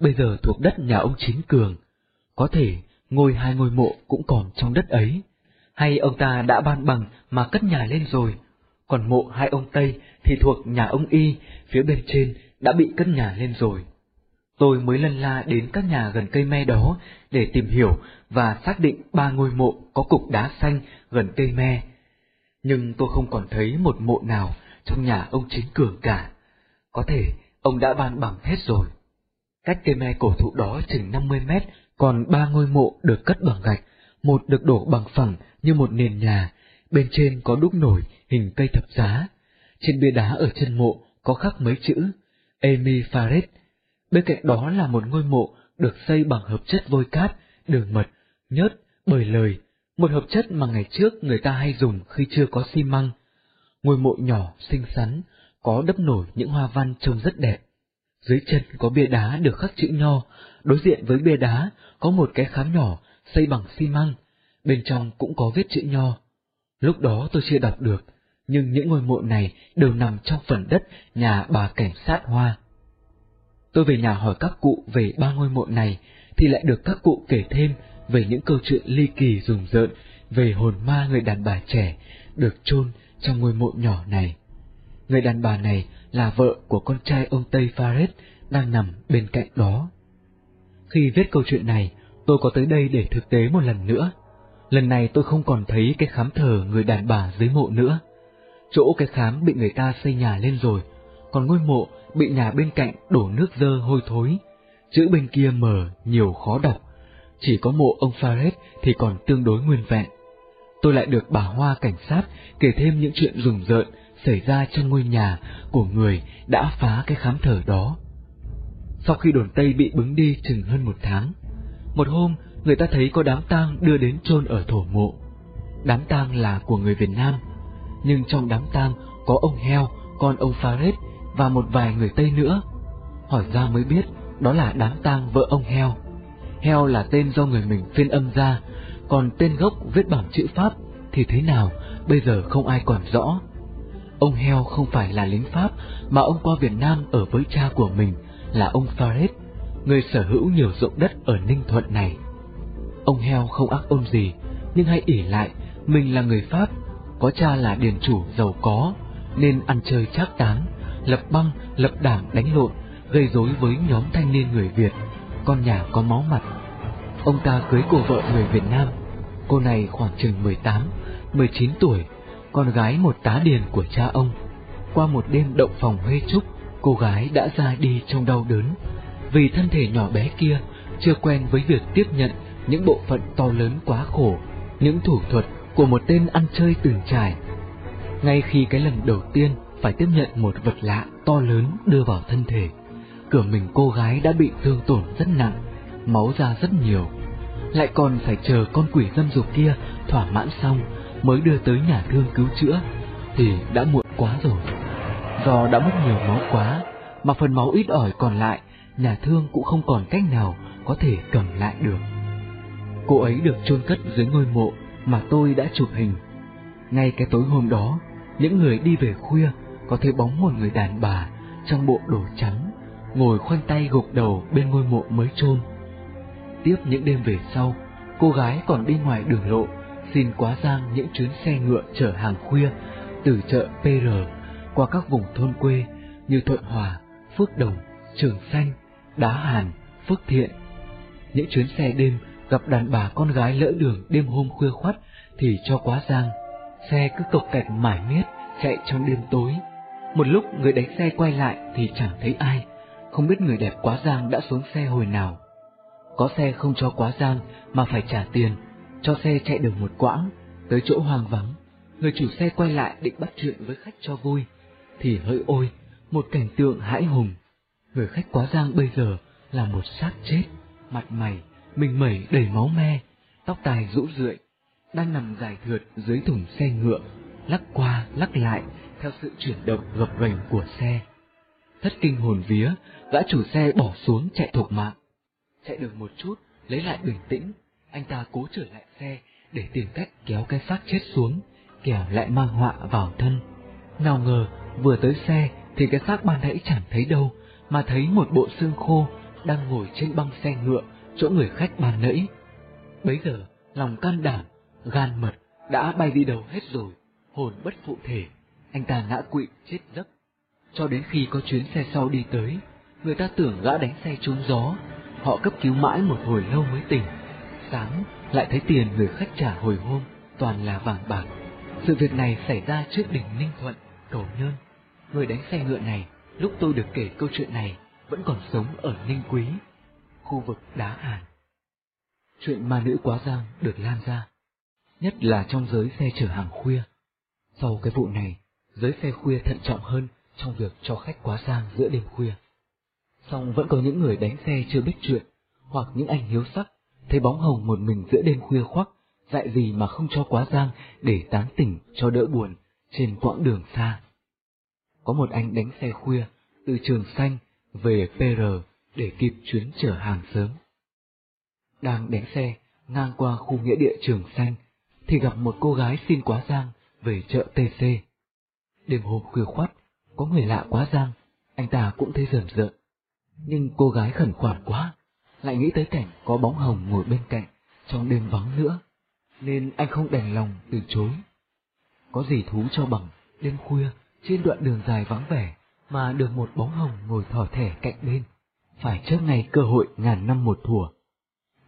bây giờ thuộc đất nhà ông Chính Cường. Có thể ngôi hai ngôi mộ cũng còn trong đất ấy. Hay ông ta đã ban bằng mà cất nhà lên rồi, còn mộ hai ông Tây thì thuộc nhà ông Y, phía bên trên đã bị cất nhà lên rồi. Tôi mới lân la đến các nhà gần cây me đó để tìm hiểu và xác định ba ngôi mộ có cục đá xanh gần cây me. Nhưng tôi không còn thấy một mộ nào trong nhà ông chính cường cả. Có thể ông đã ban bằng hết rồi. Cách cây me cổ thụ đó chừng 50 mét, còn ba ngôi mộ được cất bằng gạch, một được đổ bằng phẳng như một nền nhà, bên trên có đúc nổi hình cây thập giá. Trên bia đá ở chân mộ có khắc mấy chữ Amy Faret. Bên cạnh đó là một ngôi mộ được xây bằng hợp chất vôi cát, đường mật, nhớt, bởi lời, một hợp chất mà ngày trước người ta hay dùng khi chưa có xi măng. Ngôi mộ nhỏ, xinh xắn, có đắp nổi những hoa văn trông rất đẹp. Dưới chân có bia đá được khắc chữ nho, đối diện với bia đá có một cái khám nhỏ xây bằng xi măng, bên trong cũng có viết chữ nho. Lúc đó tôi chưa đọc được, nhưng những ngôi mộ này đều nằm trong phần đất nhà bà cảnh sát Hoa. Tôi về nhà hỏi các cụ về ba ngôi mộ này, thì lại được các cụ kể thêm về những câu chuyện ly kỳ rùng rợn về hồn ma người đàn bà trẻ được chôn trong ngôi mộ nhỏ này. Người đàn bà này là vợ của con trai ông Tây Faret đang nằm bên cạnh đó. Khi viết câu chuyện này, tôi có tới đây để thực tế một lần nữa. Lần này tôi không còn thấy cái khám thờ người đàn bà dưới mộ nữa. Chỗ cái khám bị người ta xây nhà lên rồi, còn ngôi mộ bị nhà bên cạnh đổ nước dơ hôi thối. Chữ bên kia mờ, nhiều khó đọc. Chỉ có mộ ông Faret thì còn tương đối nguyên vẹn. Tôi lại được bà Hoa cảnh sát kể thêm những chuyện rùng rợn xảy ra trong ngôi nhà của người đã phá cái khám thờ đó. Sau khi đồn Tây bị bứng đi chừng hơn một tháng, một hôm người ta thấy có đám tang đưa đến chôn ở thổ mộ. Đám tang là của người Việt Nam, nhưng trong đám tang có ông heo, con ông Farid và một vài người Tây nữa. Hỏi ra mới biết đó là đám tang vợ ông heo. Heo là tên do người mình phiên âm ra, còn tên gốc viết bằng chữ Pháp thì thế nào bây giờ không ai còn rõ. Ông heo không phải là lính Pháp mà ông qua Việt Nam ở với cha của mình là ông Farid người sở hữu nhiều ruộng đất ở Ninh Thuận này. Ông heo không ác ôn gì, nhưng hay ỉ lại mình là người Pháp, có cha là điền chủ giàu có, nên ăn chơi trác táng, lập băng, lập đảng đánh lộn, gây rối với nhóm thanh niên người Việt, con nhà có máu mặt. Ông ta cưới cô vợ người Việt Nam, cô này khoảng chừng 18, 19 tuổi, con gái một tá điền của cha ông. Qua một đêm động phòng huê trúc, cô gái đã ra đi trong đau đớn, vì thân thể nhỏ bé kia chưa quen với việc tiếp nhận những bộ phận to lớn quá khổ, những thủ thuật của một tên ăn chơi từng trải. Ngay khi cái lần đầu tiên phải tiếp nhận một vật lạ to lớn đưa vào thân thể, cửa mình cô gái đã bị thương tổn rất nặng, máu ra rất nhiều. Lại còn phải chờ con quỷ dâm dục kia thỏa mãn xong mới đưa tới nhà thương cứu chữa, thì đã muộn quá rồi. Do đã mất nhiều máu quá, mà phần máu ít ỏi còn lại, nhà thương cũng không còn cách nào có thể cầm lại được. Cô ấy được chôn cất dưới ngôi mộ mà tôi đã chụp hình. Ngay cái tối hôm đó, những người đi về khuya có thấy bóng một người đàn bà trong bộ đồ trắng, ngồi khoanh tay gục đầu bên ngôi mộ mới chôn. Tiếp những đêm về sau, cô gái còn đi ngoài đường lộ, xin quá giang những chuyến xe ngựa chở hàng khuya từ chợ PR qua các vùng thôn quê như Thuận Hòa, Phước Đồng, Trường Xanh, Đá Hàn, Phước Thiện. Những chuyến xe đêm gặp đàn bà con gái lỡ đường đêm hôm khuya khoắt thì cho quá giang. Xe cứ cộc cạch mải miết chạy trong đêm tối. Một lúc người đánh xe quay lại thì chẳng thấy ai, không biết người đẹp quá giang đã xuống xe hồi nào. Có xe không cho quá giang mà phải trả tiền, cho xe chạy được một quãng, tới chỗ hoang vắng. Người chủ xe quay lại định bắt chuyện với khách cho vui, thì hỡi ôi, một cảnh tượng hãi hùng. Người khách quá giang bây giờ là một xác chết, mặt mày mình mẩy đầy máu me, tóc tai rũ rượi, đang nằm dài thượt dưới thùng xe ngựa, lắc qua lắc lại theo sự chuyển động gập ghềnh của xe. Thất kinh hồn vía, gã chủ xe bỏ xuống chạy thục mạng. Chạy được một chút, lấy lại bình tĩnh, anh ta cố trở lại xe để tìm cách kéo cái xác chết xuống, kẻo lại mang họa vào thân. Nào ngờ, vừa tới xe thì cái xác ban nãy chẳng thấy đâu, mà thấy một bộ xương khô đang ngồi trên băng xe ngựa chỗ người khách bàn nãy. Bấy giờ, lòng can đảm, gan mật đã bay đi đầu hết rồi, hồn bất phụ thể, anh ta ngã quỵ chết giấc. Cho đến khi có chuyến xe sau đi tới, người ta tưởng gã đánh xe trúng gió, họ cấp cứu mãi một hồi lâu mới tỉnh. Sáng lại thấy tiền người khách trả hồi hôm toàn là vàng bạc. Sự việc này xảy ra trước đỉnh Ninh Thuận, Cầu Nhơn. Người đánh xe ngựa này, lúc tôi được kể câu chuyện này, vẫn còn sống ở Ninh Quý, khu vực Đá Hàn. Chuyện ma nữ quá giang được lan ra, nhất là trong giới xe chở hàng khuya. Sau cái vụ này, giới xe khuya thận trọng hơn trong việc cho khách quá giang giữa đêm khuya. Song vẫn có những người đánh xe chưa biết chuyện, hoặc những anh hiếu sắc, thấy bóng hồng một mình giữa đêm khuya khoác, dạy gì mà không cho quá giang để tán tỉnh cho đỡ buồn trên quãng đường xa. Có một anh đánh xe khuya từ Trường Xanh về PR để kịp chuyến chở hàng sớm. Đang đánh xe ngang qua khu nghĩa địa Trường Xanh thì gặp một cô gái xin quá giang về chợ TC. Đêm hôm khuya khoắt, có người lạ quá giang, anh ta cũng thấy rờn rợn. Nhưng cô gái khẩn khoản quá, lại nghĩ tới cảnh có bóng hồng ngồi bên cạnh trong đêm vắng nữa, nên anh không đành lòng từ chối. Có gì thú cho bằng đêm khuya trên đoạn đường dài vắng vẻ mà được một bóng hồng ngồi thỏ thẻ cạnh bên, phải chớp ngày cơ hội ngàn năm một thủa.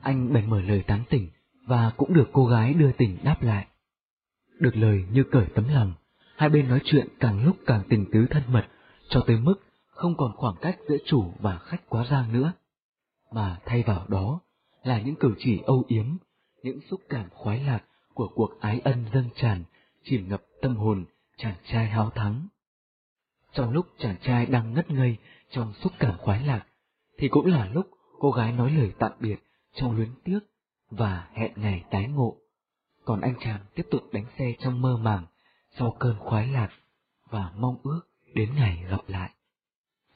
Anh bèn mở lời tán tỉnh và cũng được cô gái đưa tình đáp lại. Được lời như cởi tấm lòng, hai bên nói chuyện càng lúc càng tình tứ thân mật, cho tới mức không còn khoảng cách giữa chủ và khách quá giang nữa, mà thay vào đó là những cử chỉ âu yếm, những xúc cảm khoái lạc của cuộc ái ân dâng tràn, chìm ngập tâm hồn chàng trai háo thắng. Trong lúc chàng trai đang ngất ngây trong xúc cảm khoái lạc, thì cũng là lúc cô gái nói lời tạm biệt trong luyến tiếc và hẹn ngày tái ngộ. Còn anh chàng tiếp tục đánh xe trong mơ màng, sau cơn khoái lạc, và mong ước đến ngày gặp lại.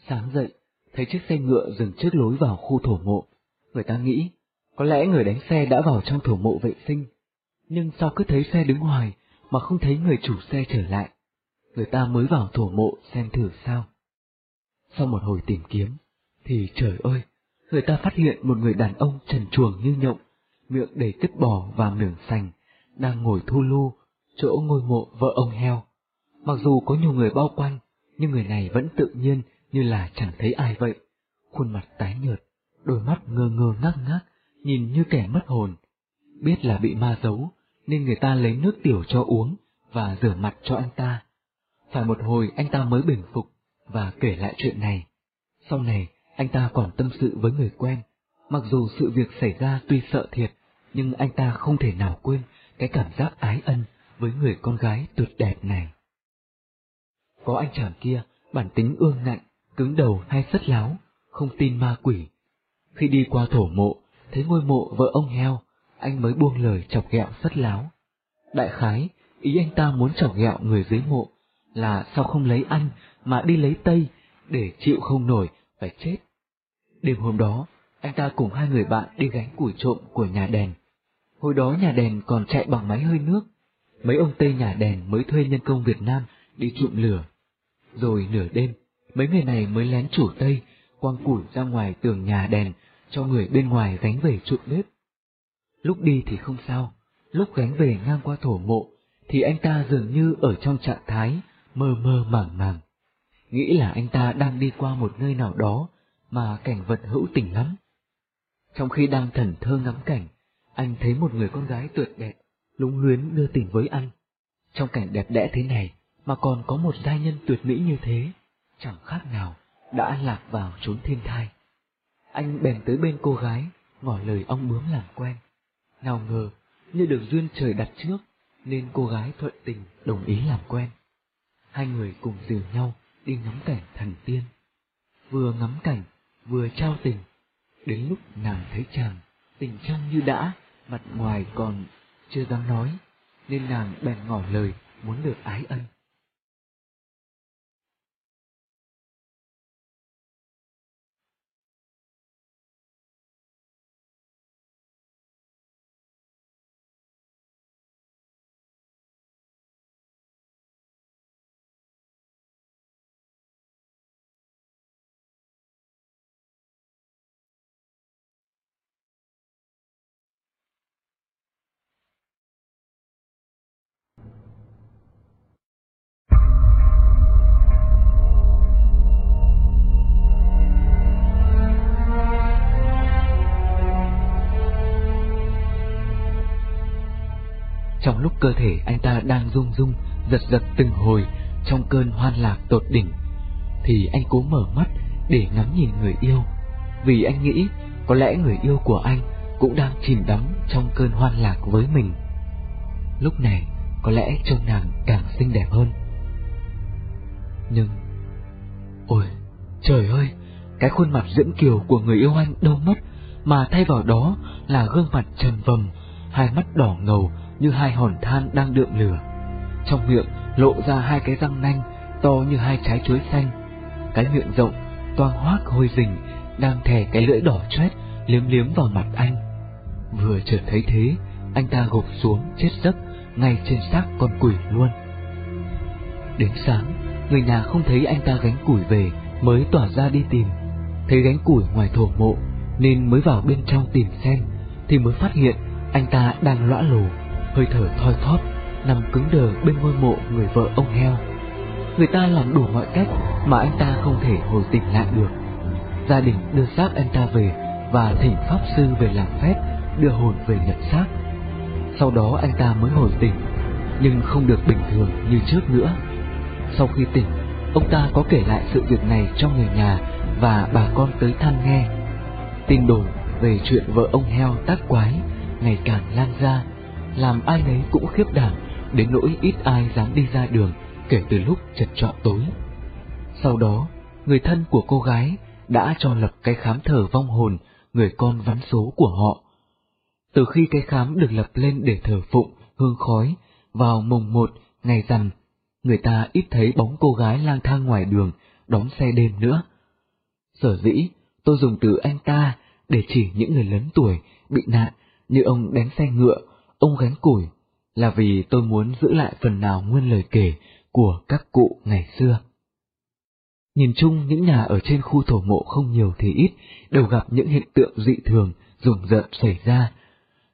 Sáng dậy, thấy chiếc xe ngựa dừng trước lối vào khu thổ mộ, người ta nghĩ, có lẽ người đánh xe đã vào trong thổ mộ vệ sinh, nhưng sao cứ thấy xe đứng ngoài mà không thấy người chủ xe trở lại, người ta mới vào thổ mộ xem thử sao. Sau một hồi tìm kiếm, thì trời ơi, người ta phát hiện một người đàn ông trần chuồng như nhộng, miệng đầy cứt bò và miệng sành, đang ngồi thu lu, chỗ ngôi mộ vợ ông heo. Mặc dù có nhiều người bao quanh, nhưng người này vẫn tự nhiên như là chẳng thấy ai vậy. Khuôn mặt tái nhợt, đôi mắt ngơ ngơ ngác ngác, nhìn như kẻ mất hồn. Biết là bị ma giấu, nên người ta lấy nước tiểu cho uống và rửa mặt cho anh ta. Phải một hồi anh ta mới bình phục và kể lại chuyện này. Sau này, anh ta còn tâm sự với người quen, mặc dù sự việc xảy ra tuy sợ thiệt, nhưng anh ta không thể nào quên cái cảm giác ái ân với người con gái tuyệt đẹp này. Có anh chàng kia, bản tính ương ngạnh, cứng đầu hay sất láo, không tin ma quỷ. Khi đi qua thổ mộ, thấy ngôi mộ vợ ông heo, anh mới buông lời chọc ghẹo rất láo. Đại khái, ý anh ta muốn chọc ghẹo người dưới mộ là sao không lấy ăn mà đi lấy tây để chịu không nổi phải chết. Đêm hôm đó, anh ta cùng hai người bạn đi gánh củi trộm của nhà đèn. Hồi đó nhà đèn còn chạy bằng máy hơi nước, mấy ông Tây nhà đèn mới thuê nhân công Việt Nam đi trụm lửa. Rồi nửa đêm, mấy người này mới lén chủ Tây, quăng củi ra ngoài tường nhà đèn cho người bên ngoài gánh về trụm bếp. Lúc đi thì không sao, lúc gánh về ngang qua thổ mộ, thì anh ta dường như ở trong trạng thái mơ mơ màng màng. Nghĩ là anh ta đang đi qua một nơi nào đó mà cảnh vật hữu tình lắm. Trong khi đang thần thơ ngắm cảnh, anh thấy một người con gái tuyệt đẹp, lúng luyến đưa tình với anh. Trong cảnh đẹp đẽ thế này mà còn có một giai nhân tuyệt mỹ như thế, chẳng khác nào đã lạc vào chốn thiên thai. Anh bèn tới bên cô gái, ngỏ lời ông bướm làm quen. Nào ngờ, như được duyên trời đặt trước, nên cô gái thuận tình đồng ý làm quen. Hai người cùng dìu nhau đi ngắm cảnh thần tiên. Vừa ngắm cảnh, vừa trao tình. Đến lúc nàng thấy chàng, tình trong như đã, mặt ngoài còn chưa dám nói, nên nàng bèn ngỏ lời muốn được ái ân. Cơ thể anh ta đang rung rung, giật giật từng hồi trong cơn hoan lạc tột đỉnh, thì anh cố mở mắt để ngắm nhìn người yêu, vì anh nghĩ có lẽ người yêu của anh cũng đang chìm đắm trong cơn hoan lạc với mình. Lúc này, có lẽ trông nàng càng xinh đẹp hơn. Nhưng, ôi, trời ơi, cái khuôn mặt dưỡng kiều của người yêu anh đâu mất, mà thay vào đó là gương mặt trần vầm, hai mắt đỏ ngầu như hai hòn than đang đượm lửa. Trong miệng lộ ra hai cái răng nanh to như hai trái chuối xanh. Cái miệng rộng, toang hoác hôi rình, đang thè cái lưỡi đỏ chét liếm liếm vào mặt anh. Vừa chợt thấy thế, anh ta gục xuống chết giấc ngay trên xác con quỷ luôn. Đến sáng, người nhà không thấy anh ta gánh củi về, mới tỏa ra đi tìm. Thấy gánh củi ngoài thổ mộ, nên mới vào bên trong tìm xem, thì mới phát hiện anh ta đang lõa lồ hơi thở thoi thóp, nằm cứng đờ bên ngôi mộ người vợ ông heo. Người ta làm đủ mọi cách mà anh ta không thể hồi tỉnh lại được. Gia đình đưa xác anh ta về và thỉnh pháp sư về làm phép đưa hồn về nhận xác. Sau đó anh ta mới hồi tỉnh, nhưng không được bình thường như trước nữa. Sau khi tỉnh, ông ta có kể lại sự việc này cho người nhà và bà con tới than nghe. Tin đồn về chuyện vợ ông heo tác quái ngày càng lan ra làm ai nấy cũng khiếp đảm, đến nỗi ít ai dám đi ra đường kể từ lúc chật trọ tối. Sau đó, người thân của cô gái đã cho lập cái khám thờ vong hồn người con vắn số của họ. Từ khi cái khám được lập lên để thờ phụng, hương khói, vào mùng một ngày rằm, người ta ít thấy bóng cô gái lang thang ngoài đường, đón xe đêm nữa. Sở dĩ, tôi dùng từ anh ta để chỉ những người lớn tuổi, bị nạn, như ông đánh xe ngựa, ông gánh củi là vì tôi muốn giữ lại phần nào nguyên lời kể của các cụ ngày xưa. Nhìn chung những nhà ở trên khu thổ mộ không nhiều thì ít, đều gặp những hiện tượng dị thường, rùng rợn xảy ra.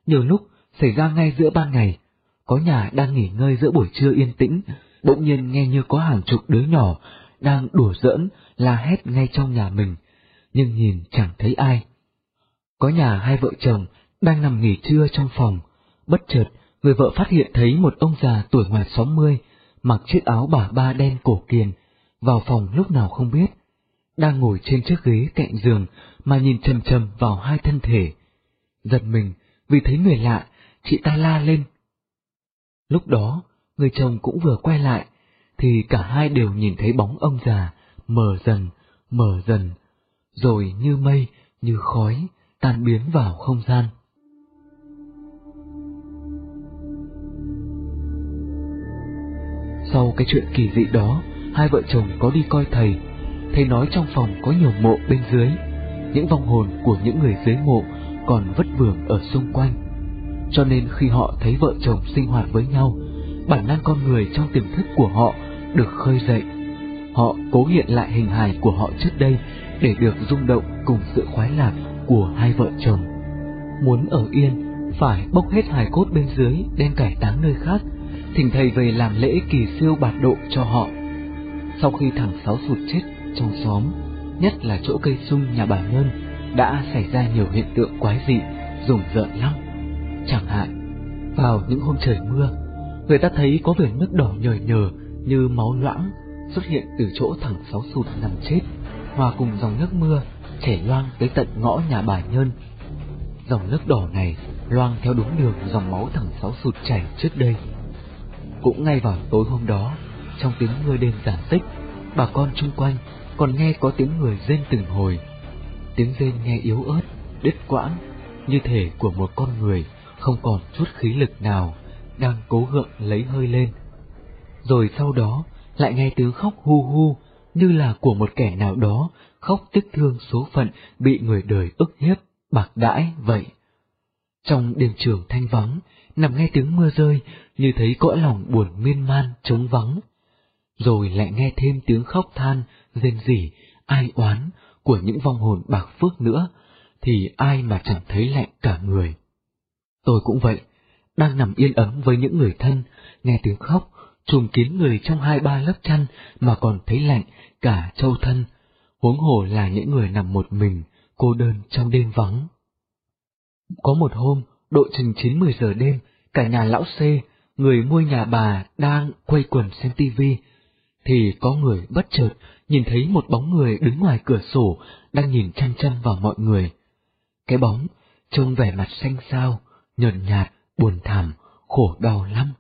Nhiều lúc xảy ra ngay giữa ban ngày, có nhà đang nghỉ ngơi giữa buổi trưa yên tĩnh, bỗng nhiên nghe như có hàng chục đứa nhỏ đang đùa giỡn la hét ngay trong nhà mình, nhưng nhìn chẳng thấy ai. Có nhà hai vợ chồng đang nằm nghỉ trưa trong phòng, Bất chợt, người vợ phát hiện thấy một ông già tuổi ngoài sáu mươi, mặc chiếc áo bà ba đen cổ kiền, vào phòng lúc nào không biết, đang ngồi trên chiếc ghế cạnh giường mà nhìn chầm chầm vào hai thân thể. Giật mình vì thấy người lạ, chị ta la lên. Lúc đó, người chồng cũng vừa quay lại, thì cả hai đều nhìn thấy bóng ông già, mờ dần, mờ dần, rồi như mây, như khói, tan biến vào không gian. Sau cái chuyện kỳ dị đó, hai vợ chồng có đi coi thầy. Thầy nói trong phòng có nhiều mộ bên dưới, những vong hồn của những người dưới mộ còn vất vưởng ở xung quanh. Cho nên khi họ thấy vợ chồng sinh hoạt với nhau, bản năng con người trong tiềm thức của họ được khơi dậy. Họ cố hiện lại hình hài của họ trước đây để được rung động cùng sự khoái lạc của hai vợ chồng. Muốn ở yên, phải bốc hết hài cốt bên dưới đem cải táng nơi khác thỉnh thầy về làm lễ kỳ siêu bạt độ cho họ. Sau khi thằng Sáu sụt chết trong xóm, nhất là chỗ cây sung nhà bà Nhân, đã xảy ra nhiều hiện tượng quái dị, rùng rợn lắm. Chẳng hạn, vào những hôm trời mưa, người ta thấy có vệt nước đỏ nhờ nhờ như máu loãng xuất hiện từ chỗ thằng Sáu sụt nằm chết, hòa cùng dòng nước mưa chảy loang tới tận ngõ nhà bà Nhân. Dòng nước đỏ này loang theo đúng đường dòng máu thằng Sáu sụt chảy trước đây. Cũng ngay vào tối hôm đó, trong tiếng mưa đêm giản tích, bà con chung quanh còn nghe có tiếng người rên từng hồi. Tiếng rên nghe yếu ớt, đứt quãng, như thể của một con người không còn chút khí lực nào, đang cố gượng lấy hơi lên. Rồi sau đó lại nghe tiếng khóc hu hu, như là của một kẻ nào đó khóc tiếc thương số phận bị người đời ức hiếp, bạc đãi vậy. Trong đêm trường thanh vắng, nằm nghe tiếng mưa rơi, như thấy cõi lòng buồn miên man, trống vắng. Rồi lại nghe thêm tiếng khóc than, rên rỉ, ai oán của những vong hồn bạc phước nữa, thì ai mà chẳng thấy lạnh cả người. Tôi cũng vậy, đang nằm yên ấm với những người thân, nghe tiếng khóc, trùm kín người trong hai ba lớp chăn mà còn thấy lạnh cả châu thân, huống hồ là những người nằm một mình, cô đơn trong đêm vắng. Có một hôm, độ chừng chín mười giờ đêm, cả nhà lão C, người mua nhà bà đang quay quần xem tivi, thì có người bất chợt nhìn thấy một bóng người đứng ngoài cửa sổ đang nhìn chăm chăm vào mọi người. Cái bóng trông vẻ mặt xanh xao, nhợn nhạt, buồn thảm, khổ đau lắm.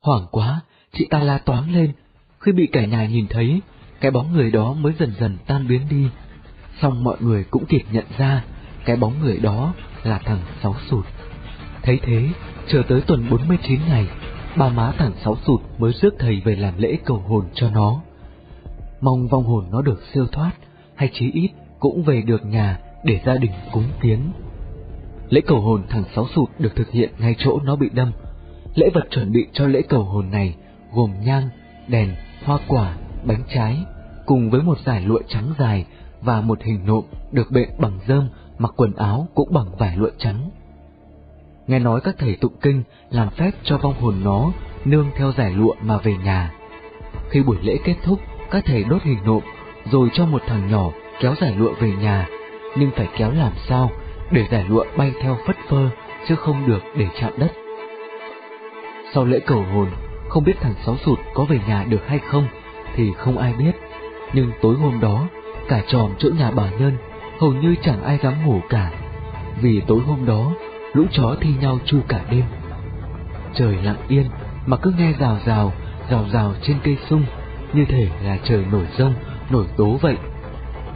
Hoảng quá, chị ta la toáng lên, khi bị cả nhà nhìn thấy, cái bóng người đó mới dần dần tan biến đi. Xong mọi người cũng kịp nhận ra, cái bóng người đó là thằng Sáu Sụt. Thấy thế, chờ tới tuần 49 ngày, ba má thằng Sáu Sụt mới rước thầy về làm lễ cầu hồn cho nó. Mong vong hồn nó được siêu thoát, hay chí ít cũng về được nhà để gia đình cúng kiến. Lễ cầu hồn thằng Sáu Sụt được thực hiện ngay chỗ nó bị đâm. Lễ vật chuẩn bị cho lễ cầu hồn này gồm nhang, đèn, hoa quả, bánh trái, cùng với một giải lụa trắng dài và một hình nộm được bện bằng dơm, mặc quần áo cũng bằng vải lụa trắng. Nghe nói các thầy tụng kinh làm phép cho vong hồn nó nương theo giải lụa mà về nhà. Khi buổi lễ kết thúc, các thầy đốt hình nộm, rồi cho một thằng nhỏ kéo giải lụa về nhà, nhưng phải kéo làm sao để giải lụa bay theo phất phơ, chứ không được để chạm đất. Sau lễ cầu hồn, không biết thằng Sáu Sụt có về nhà được hay không thì không ai biết, nhưng tối hôm đó, cả tròm chỗ nhà bà Nhân hầu như chẳng ai dám ngủ cả, vì tối hôm đó lũ chó thi nhau chu cả đêm. Trời lặng yên mà cứ nghe rào rào, rào rào trên cây sung, như thể là trời nổi rông, nổi tố vậy.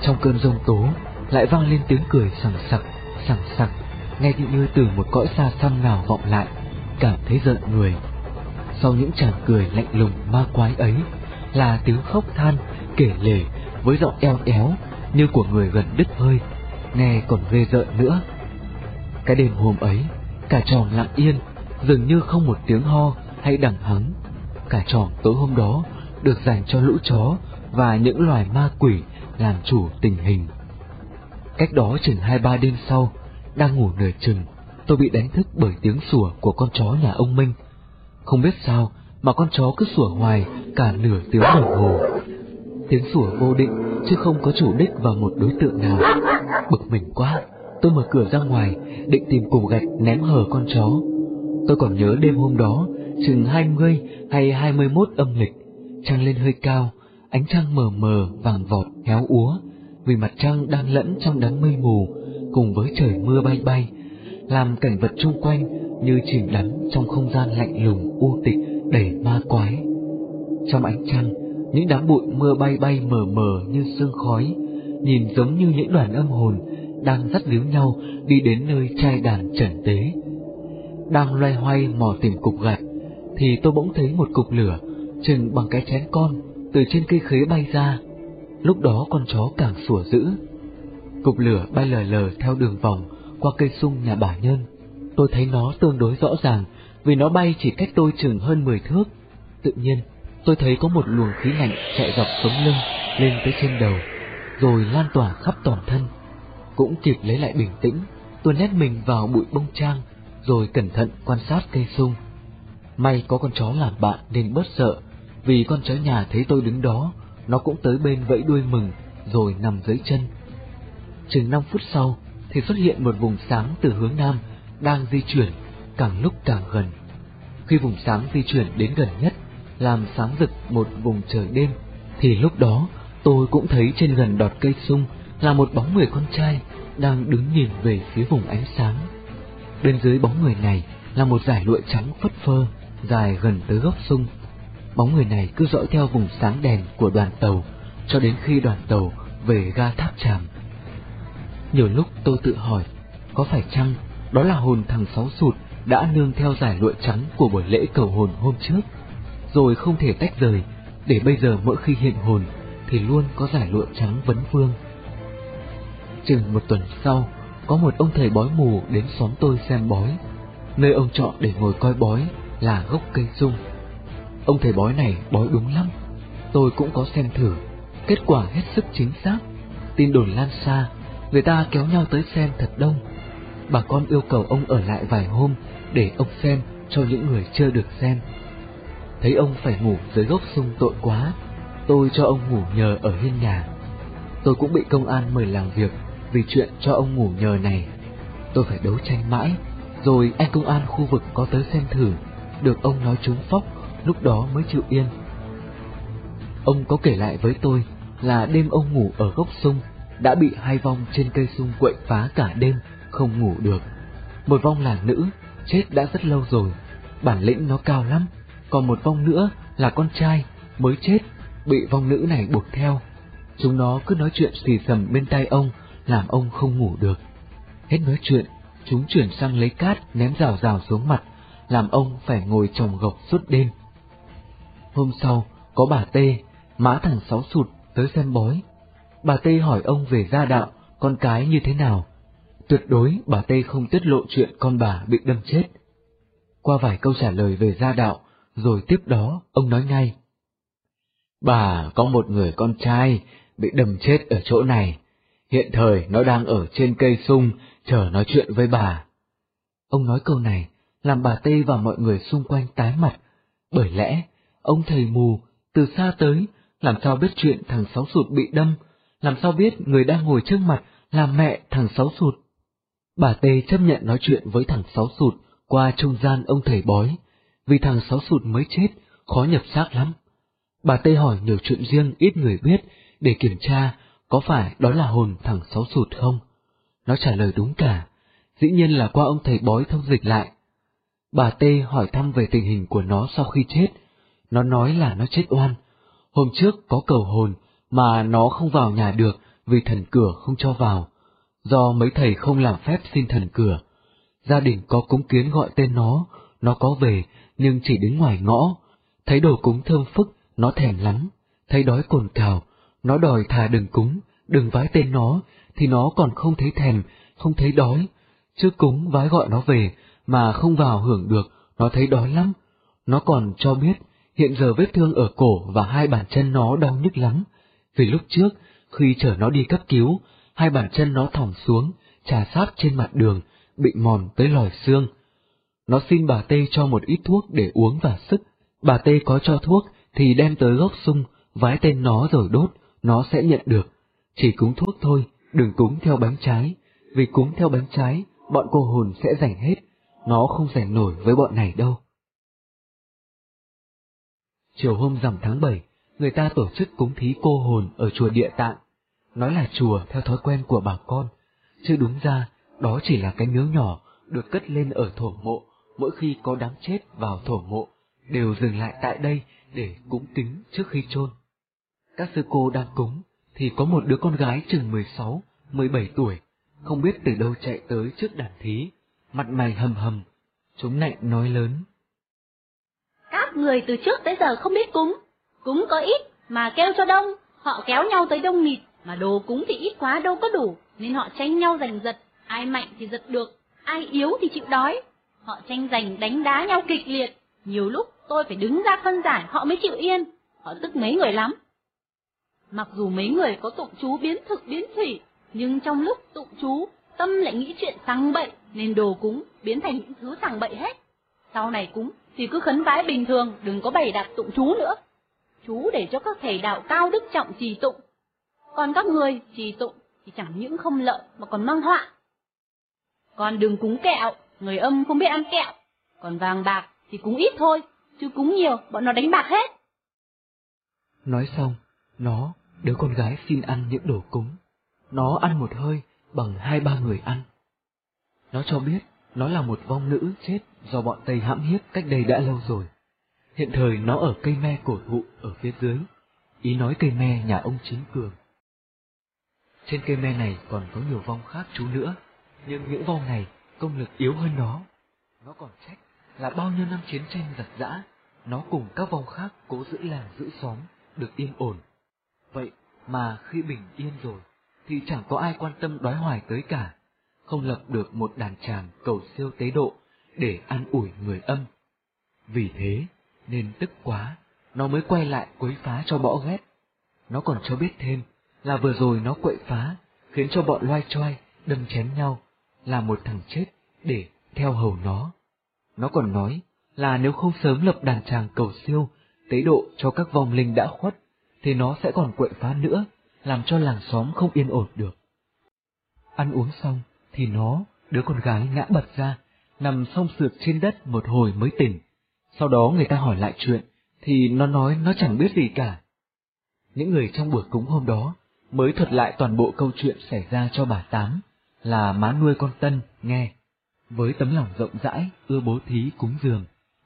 Trong cơn rông tố lại vang lên tiếng cười sằng sặc, sằng sặc, nghe như từ một cõi xa xăm nào vọng lại, cảm thấy giận người. Sau những chàng cười lạnh lùng ma quái ấy là tiếng khóc than, kể lể với giọng eo éo như của người gần đứt hơi, nghe còn ghê rợn nữa. Cái đêm hôm ấy, cả tròn lặng yên, dường như không một tiếng ho hay đằng hắng. Cả tròn tối hôm đó được dành cho lũ chó và những loài ma quỷ làm chủ tình hình. Cách đó chừng hai ba đêm sau, đang ngủ nửa chừng, tôi bị đánh thức bởi tiếng sủa của con chó nhà ông Minh. Không biết sao mà con chó cứ sủa hoài cả nửa tiếng đồng hồ. Tiếng sủa vô định chứ không có chủ đích vào một đối tượng nào. Bực mình quá, tôi mở cửa ra ngoài định tìm cục gạch ném hờ con chó. Tôi còn nhớ đêm hôm đó, chừng 20 hay 21 âm lịch, trăng lên hơi cao, ánh trăng mờ mờ vàng vọt héo úa, vì mặt trăng đang lẫn trong đám mây mù cùng với trời mưa bay bay, làm cảnh vật chung quanh như chìm đắm trong không gian lạnh lùng u tịch đầy ma quái. Trong ánh trăng, những đám bụi mưa bay bay mờ mờ như sương khói, nhìn giống như những đoàn âm hồn đang dắt líu nhau đi đến nơi trai đàn trần tế. Đang loay hoay mò tìm cục gạch, thì tôi bỗng thấy một cục lửa chừng bằng cái chén con từ trên cây khế bay ra. Lúc đó con chó càng sủa dữ. Cục lửa bay lờ lờ theo đường vòng qua cây sung nhà bà Nhân. Tôi thấy nó tương đối rõ ràng vì nó bay chỉ cách tôi chừng hơn 10 thước. Tự nhiên, tôi thấy có một luồng khí lạnh chạy dọc sống lưng lên tới trên đầu, rồi lan tỏa khắp toàn thân. Cũng kịp lấy lại bình tĩnh, tôi nét mình vào bụi bông trang, rồi cẩn thận quan sát cây sung. May có con chó làm bạn nên bớt sợ, vì con chó nhà thấy tôi đứng đó, nó cũng tới bên vẫy đuôi mừng, rồi nằm dưới chân. Chừng 5 phút sau, thì xuất hiện một vùng sáng từ hướng nam, đang di chuyển, càng lúc càng gần. Khi vùng sáng di chuyển đến gần nhất, làm sáng rực một vùng trời đêm, thì lúc đó tôi cũng thấy trên gần đọt cây sung là một bóng người con trai đang đứng nhìn về phía vùng ánh sáng. Bên dưới bóng người này là một dải lụa trắng phất phơ, dài gần tới gốc sung. Bóng người này cứ dõi theo vùng sáng đèn của đoàn tàu cho đến khi đoàn tàu về ga tháp tràm. Nhiều lúc tôi tự hỏi, có phải chăng đó là hồn thằng Sáu Sụt đã nương theo giải lụa trắng của buổi lễ cầu hồn hôm trước, rồi không thể tách rời, để bây giờ mỗi khi hiện hồn thì luôn có giải lụa trắng vấn vương. Chừng một tuần sau, có một ông thầy bói mù đến xóm tôi xem bói. Nơi ông chọn để ngồi coi bói là gốc cây sung. Ông thầy bói này bói đúng lắm. Tôi cũng có xem thử, kết quả hết sức chính xác. Tin đồn lan xa, người ta kéo nhau tới xem thật đông. Bà con yêu cầu ông ở lại vài hôm để ông xem cho những người chưa được xem. Thấy ông phải ngủ dưới gốc sung tội quá, tôi cho ông ngủ nhờ ở hiên nhà. Tôi cũng bị công an mời làm việc vì chuyện cho ông ngủ nhờ này. Tôi phải đấu tranh mãi, rồi anh công an khu vực có tới xem thử, được ông nói trúng phóc, lúc đó mới chịu yên. Ông có kể lại với tôi là đêm ông ngủ ở gốc sung đã bị hai vong trên cây sung quậy phá cả đêm, không ngủ được. Một vong là nữ, chết đã rất lâu rồi, bản lĩnh nó cao lắm, còn một vong nữa là con trai, mới chết, bị vong nữ này buộc theo. Chúng nó cứ nói chuyện xì xầm bên tay ông, làm ông không ngủ được. Hết nói chuyện, chúng chuyển sang lấy cát ném rào rào xuống mặt, làm ông phải ngồi trồng gộc suốt đêm. Hôm sau, có bà Tê, mã thằng Sáu Sụt tới xem bói. Bà Tê hỏi ông về gia đạo, con cái như thế nào. Tuyệt đối bà Tê không tiết lộ chuyện con bà bị đâm chết. Qua vài câu trả lời về gia đạo, rồi tiếp đó ông nói ngay. Bà có một người con trai bị đâm chết ở chỗ này, hiện thời nó đang ở trên cây sung chờ nói chuyện với bà. Ông nói câu này làm bà Tê và mọi người xung quanh tái mặt, bởi lẽ ông thầy mù từ xa tới làm sao biết chuyện thằng Sáu Sụt bị đâm, làm sao biết người đang ngồi trước mặt là mẹ thằng Sáu Sụt. Bà Tê chấp nhận nói chuyện với thằng Sáu Sụt qua trung gian ông thầy bói, vì thằng Sáu Sụt mới chết, khó nhập xác lắm. Bà Tê hỏi nhiều chuyện riêng ít người biết để kiểm tra có phải đó là hồn thằng Sáu Sụt không. Nó trả lời đúng cả, dĩ nhiên là qua ông thầy bói thông dịch lại. Bà Tê hỏi thăm về tình hình của nó sau khi chết, nó nói là nó chết oan. Hôm trước có cầu hồn mà nó không vào nhà được vì thần cửa không cho vào, do mấy thầy không làm phép xin thần cửa. Gia đình có cúng kiến gọi tên nó, nó có về nhưng chỉ đứng ngoài ngõ, thấy đồ cúng thơm phức, nó thèm lắm, thấy đói cồn cào, nó đòi thà đừng cúng, đừng vái tên nó, thì nó còn không thấy thèm, không thấy đói, chứ cúng vái gọi nó về, mà không vào hưởng được, nó thấy đói lắm. Nó còn cho biết, hiện giờ vết thương ở cổ và hai bàn chân nó đau nhức lắm, vì lúc trước, khi chở nó đi cấp cứu, hai bàn chân nó thòng xuống, trà sát trên mặt đường, bị mòn tới lòi xương. Nó xin bà Tê cho một ít thuốc để uống và sức, bà Tê có cho thuốc thì đem tới gốc sung, vái tên nó rồi đốt, nó sẽ nhận được. Chỉ cúng thuốc thôi, đừng cúng theo bánh trái, vì cúng theo bánh trái, bọn cô hồn sẽ giành hết, nó không giành nổi với bọn này đâu. Chiều hôm rằm tháng 7, người ta tổ chức cúng thí cô hồn ở chùa Địa Tạng. Nói là chùa theo thói quen của bà con, chứ đúng ra đó chỉ là cái miếu nhỏ được cất lên ở thổ mộ, mỗi khi có đám chết vào thổ mộ, đều dừng lại tại đây để cúng kính trước khi chôn. Các sư cô đang cúng, thì có một đứa con gái chừng 16, 17 tuổi, không biết từ đâu chạy tới trước đàn thí, mặt mày hầm hầm, chúng nạnh nói lớn. Các người từ trước tới giờ không biết cúng, cúng có ít mà kêu cho đông, họ kéo nhau tới đông nghịt, mà đồ cúng thì ít quá đâu có đủ, nên họ tranh nhau giành giật, ai mạnh thì giật được, ai yếu thì chịu đói. Họ tranh giành đánh đá nhau kịch liệt, nhiều lúc tôi phải đứng ra phân giải họ mới chịu yên, họ tức mấy người lắm. Mặc dù mấy người có tụng chú biến thực biến thủy, nhưng trong lúc tụng chú, tâm lại nghĩ chuyện sang bậy, nên đồ cúng biến thành những thứ sang bậy hết. Sau này cúng thì cứ khấn vái bình thường, đừng có bày đặt tụng chú nữa. Chú để cho các thầy đạo cao đức trọng trì tụng. Còn các người trì tụng thì chẳng những không lợi mà còn mang họa. Còn đừng cúng kẹo, người âm không biết ăn kẹo. Còn vàng bạc thì cúng ít thôi, chứ cúng nhiều bọn nó đánh bạc hết. Nói xong, nó Đứa con gái xin ăn những đồ cúng. Nó ăn một hơi bằng hai ba người ăn. Nó cho biết nó là một vong nữ chết do bọn Tây hãm hiếp cách đây đã lâu rồi. Hiện thời nó ở cây me cổ thụ ở phía dưới. Ý nói cây me nhà ông Chính Cường. Trên cây me này còn có nhiều vong khác chú nữa, nhưng những vong này công lực yếu hơn nó. Nó còn trách là bao nhiêu năm chiến tranh giặc giã, nó cùng các vong khác cố giữ làng giữ xóm, được yên ổn. Vậy mà khi bình yên rồi, thì chẳng có ai quan tâm đói hoài tới cả, không lập được một đàn tràng cầu siêu tế độ để an ủi người âm. Vì thế, nên tức quá, nó mới quay lại quấy phá cho bỏ ghét. Nó còn cho biết thêm là vừa rồi nó quậy phá, khiến cho bọn loai choai đâm chém nhau, là một thằng chết để theo hầu nó. Nó còn nói là nếu không sớm lập đàn tràng cầu siêu, tế độ cho các vong linh đã khuất, thì nó sẽ còn quậy phá nữa, làm cho làng xóm không yên ổn được. Ăn uống xong, thì nó, đứa con gái ngã bật ra, nằm song sượt trên đất một hồi mới tỉnh. Sau đó người ta hỏi lại chuyện, thì nó nói nó chẳng biết gì cả. Những người trong buổi cúng hôm đó mới thuật lại toàn bộ câu chuyện xảy ra cho bà Tám, là má nuôi con Tân, nghe. Với tấm lòng rộng rãi, ưa bố thí cúng dường,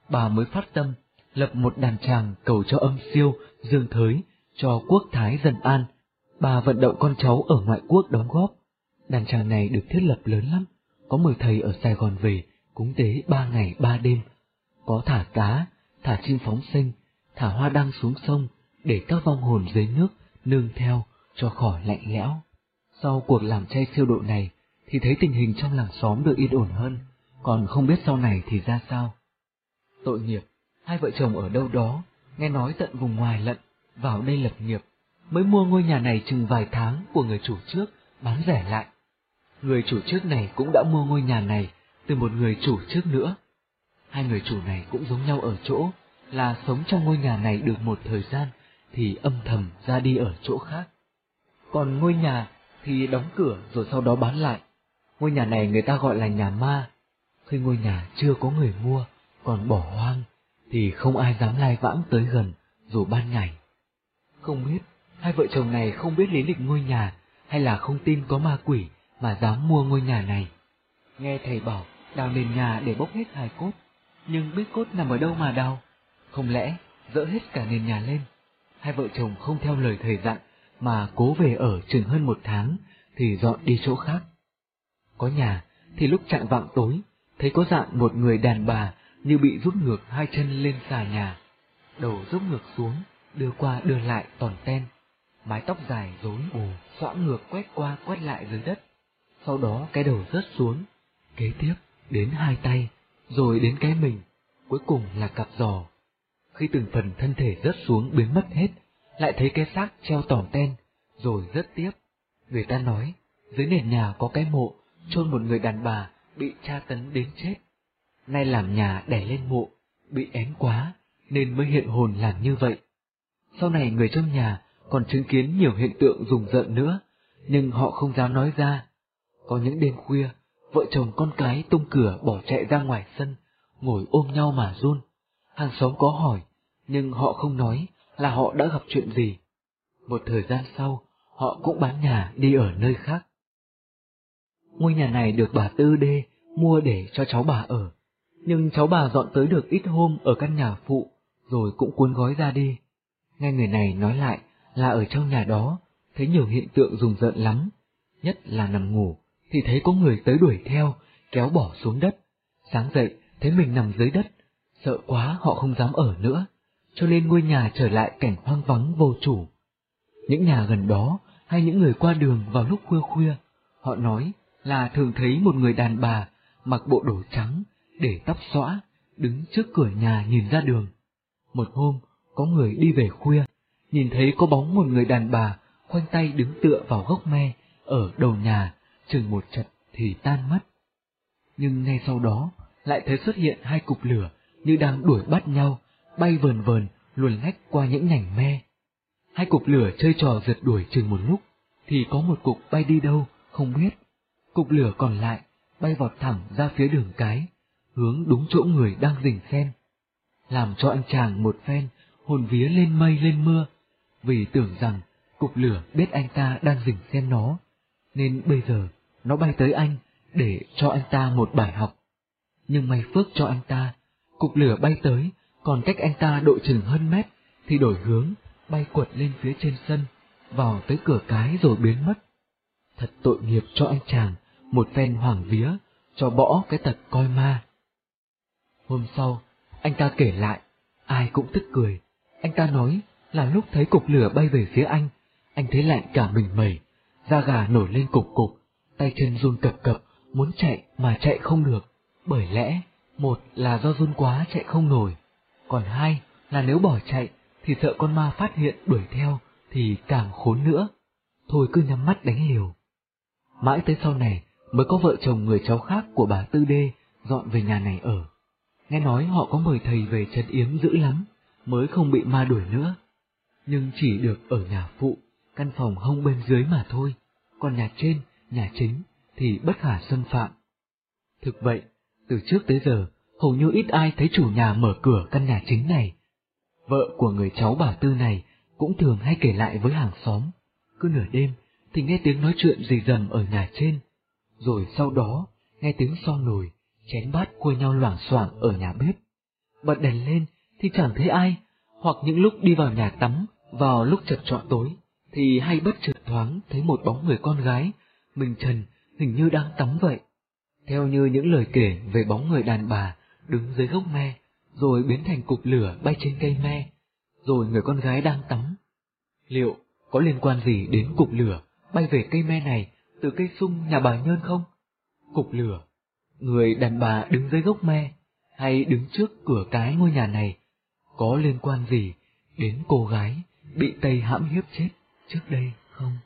bà mới phát tâm, lập một đàn tràng cầu cho âm siêu, dương thới, cho quốc thái dân an. Bà vận động con cháu ở ngoại quốc đóng góp. Đàn tràng này được thiết lập lớn lắm, có mời thầy ở Sài Gòn về, cúng tế ba ngày ba đêm. Có thả cá, thả chim phóng sinh, thả hoa đăng xuống sông, để các vong hồn dưới nước nương theo cho khỏi lạnh lẽo. Sau cuộc làm chay siêu độ này, thì thấy tình hình trong làng xóm được yên ổn hơn, còn không biết sau này thì ra sao. Tội nghiệp, hai vợ chồng ở đâu đó, nghe nói tận vùng ngoài lận, vào đây lập nghiệp, mới mua ngôi nhà này chừng vài tháng của người chủ trước, bán rẻ lại. Người chủ trước này cũng đã mua ngôi nhà này từ một người chủ trước nữa. Hai người chủ này cũng giống nhau ở chỗ là sống trong ngôi nhà này được một thời gian thì âm thầm ra đi ở chỗ khác. Còn ngôi nhà thì đóng cửa rồi sau đó bán lại. Ngôi nhà này người ta gọi là nhà ma. Khi ngôi nhà chưa có người mua, còn bỏ hoang, thì không ai dám lai vãng tới gần, dù ban ngày. Không biết, hai vợ chồng này không biết lý lịch ngôi nhà, hay là không tin có ma quỷ mà dám mua ngôi nhà này. Nghe thầy bảo đào nền nhà để bốc hết hài cốt, nhưng biết cốt nằm ở đâu mà đào? Không lẽ dỡ hết cả nền nhà lên? Hai vợ chồng không theo lời thầy dặn mà cố về ở chừng hơn một tháng thì dọn đi chỗ khác. Có nhà thì lúc chạng vạng tối thấy có dạng một người đàn bà như bị rút ngược hai chân lên xà nhà, đầu rút ngược xuống, đưa qua đưa lại tòn ten, mái tóc dài rối bù, xõa ngược quét qua quét lại dưới đất. Sau đó cái đầu rớt xuống, kế tiếp đến hai tay, rồi đến cái mình, cuối cùng là cặp giò. Khi từng phần thân thể rớt xuống biến mất hết, lại thấy cái xác treo tỏm ten, rồi rớt tiếp. Người ta nói, dưới nền nhà có cái mộ, chôn một người đàn bà bị tra tấn đến chết. Nay làm nhà đẻ lên mộ, bị én quá, nên mới hiện hồn làm như vậy. Sau này người trong nhà còn chứng kiến nhiều hiện tượng rùng rợn nữa, nhưng họ không dám nói ra. Có những đêm khuya, vợ chồng con cái tung cửa bỏ chạy ra ngoài sân, ngồi ôm nhau mà run. Hàng xóm có hỏi, nhưng họ không nói là họ đã gặp chuyện gì. Một thời gian sau, họ cũng bán nhà đi ở nơi khác. Ngôi nhà này được bà Tư Đê mua để cho cháu bà ở, nhưng cháu bà dọn tới được ít hôm ở căn nhà phụ, rồi cũng cuốn gói ra đi. Nghe người này nói lại là ở trong nhà đó, thấy nhiều hiện tượng rùng rợn lắm, nhất là nằm ngủ, thì thấy có người tới đuổi theo, kéo bỏ xuống đất. Sáng dậy, thấy mình nằm dưới đất, sợ quá họ không dám ở nữa, cho nên ngôi nhà trở lại cảnh hoang vắng vô chủ. Những nhà gần đó, hay những người qua đường vào lúc khuya khuya, họ nói là thường thấy một người đàn bà mặc bộ đồ trắng, để tóc xõa, đứng trước cửa nhà nhìn ra đường. Một hôm, có người đi về khuya, nhìn thấy có bóng một người đàn bà khoanh tay đứng tựa vào gốc me ở đầu nhà, chừng một trận thì tan mất. Nhưng ngay sau đó, lại thấy xuất hiện hai cục lửa như đang đuổi bắt nhau, bay vờn vờn, luồn lách qua những nhành me. Hai cục lửa chơi trò giật đuổi chừng một lúc, thì có một cục bay đi đâu, không biết. Cục lửa còn lại bay vọt thẳng ra phía đường cái, hướng đúng chỗ người đang rình xem. Làm cho anh chàng một phen, hồn vía lên mây lên mưa, vì tưởng rằng cục lửa biết anh ta đang rình xem nó, nên bây giờ nó bay tới anh để cho anh ta một bài học. Nhưng may phước cho anh ta, cục lửa bay tới, còn cách anh ta độ chừng hơn mét, thì đổi hướng, bay quật lên phía trên sân, vào tới cửa cái rồi biến mất. Thật tội nghiệp cho anh chàng, một phen hoảng vía, cho bỏ cái tật coi ma. Hôm sau, anh ta kể lại, ai cũng tức cười. Anh ta nói là lúc thấy cục lửa bay về phía anh, anh thấy lạnh cả mình mẩy, da gà nổi lên cục cục, tay chân run cập cập, muốn chạy mà chạy không được. Bởi lẽ, một là do run quá chạy không nổi, còn hai là nếu bỏ chạy thì sợ con ma phát hiện đuổi theo thì càng khốn nữa. Thôi cứ nhắm mắt đánh liều. Mãi tới sau này mới có vợ chồng người cháu khác của bà Tư Đê dọn về nhà này ở. Nghe nói họ có mời thầy về trấn yếm dữ lắm, mới không bị ma đuổi nữa. Nhưng chỉ được ở nhà phụ, căn phòng hông bên dưới mà thôi, còn nhà trên, nhà chính thì bất khả xâm phạm. Thực vậy, từ trước tới giờ, hầu như ít ai thấy chủ nhà mở cửa căn nhà chính này. Vợ của người cháu bà Tư này cũng thường hay kể lại với hàng xóm. Cứ nửa đêm thì nghe tiếng nói chuyện gì dầm ở nhà trên, rồi sau đó nghe tiếng so nồi, chén bát cua nhau loảng xoảng ở nhà bếp. Bật đèn lên thì chẳng thấy ai, hoặc những lúc đi vào nhà tắm, vào lúc chật trọn tối, thì hay bất chợt thoáng thấy một bóng người con gái, mình trần, hình như đang tắm vậy. Theo như những lời kể về bóng người đàn bà đứng dưới gốc me, rồi biến thành cục lửa bay trên cây me, rồi người con gái đang tắm. Liệu có liên quan gì đến cục lửa bay về cây me này từ cây sung nhà bà Nhơn không? Cục lửa, người đàn bà đứng dưới gốc me, hay đứng trước cửa cái ngôi nhà này, có liên quan gì đến cô gái bị Tây hãm hiếp chết trước đây không?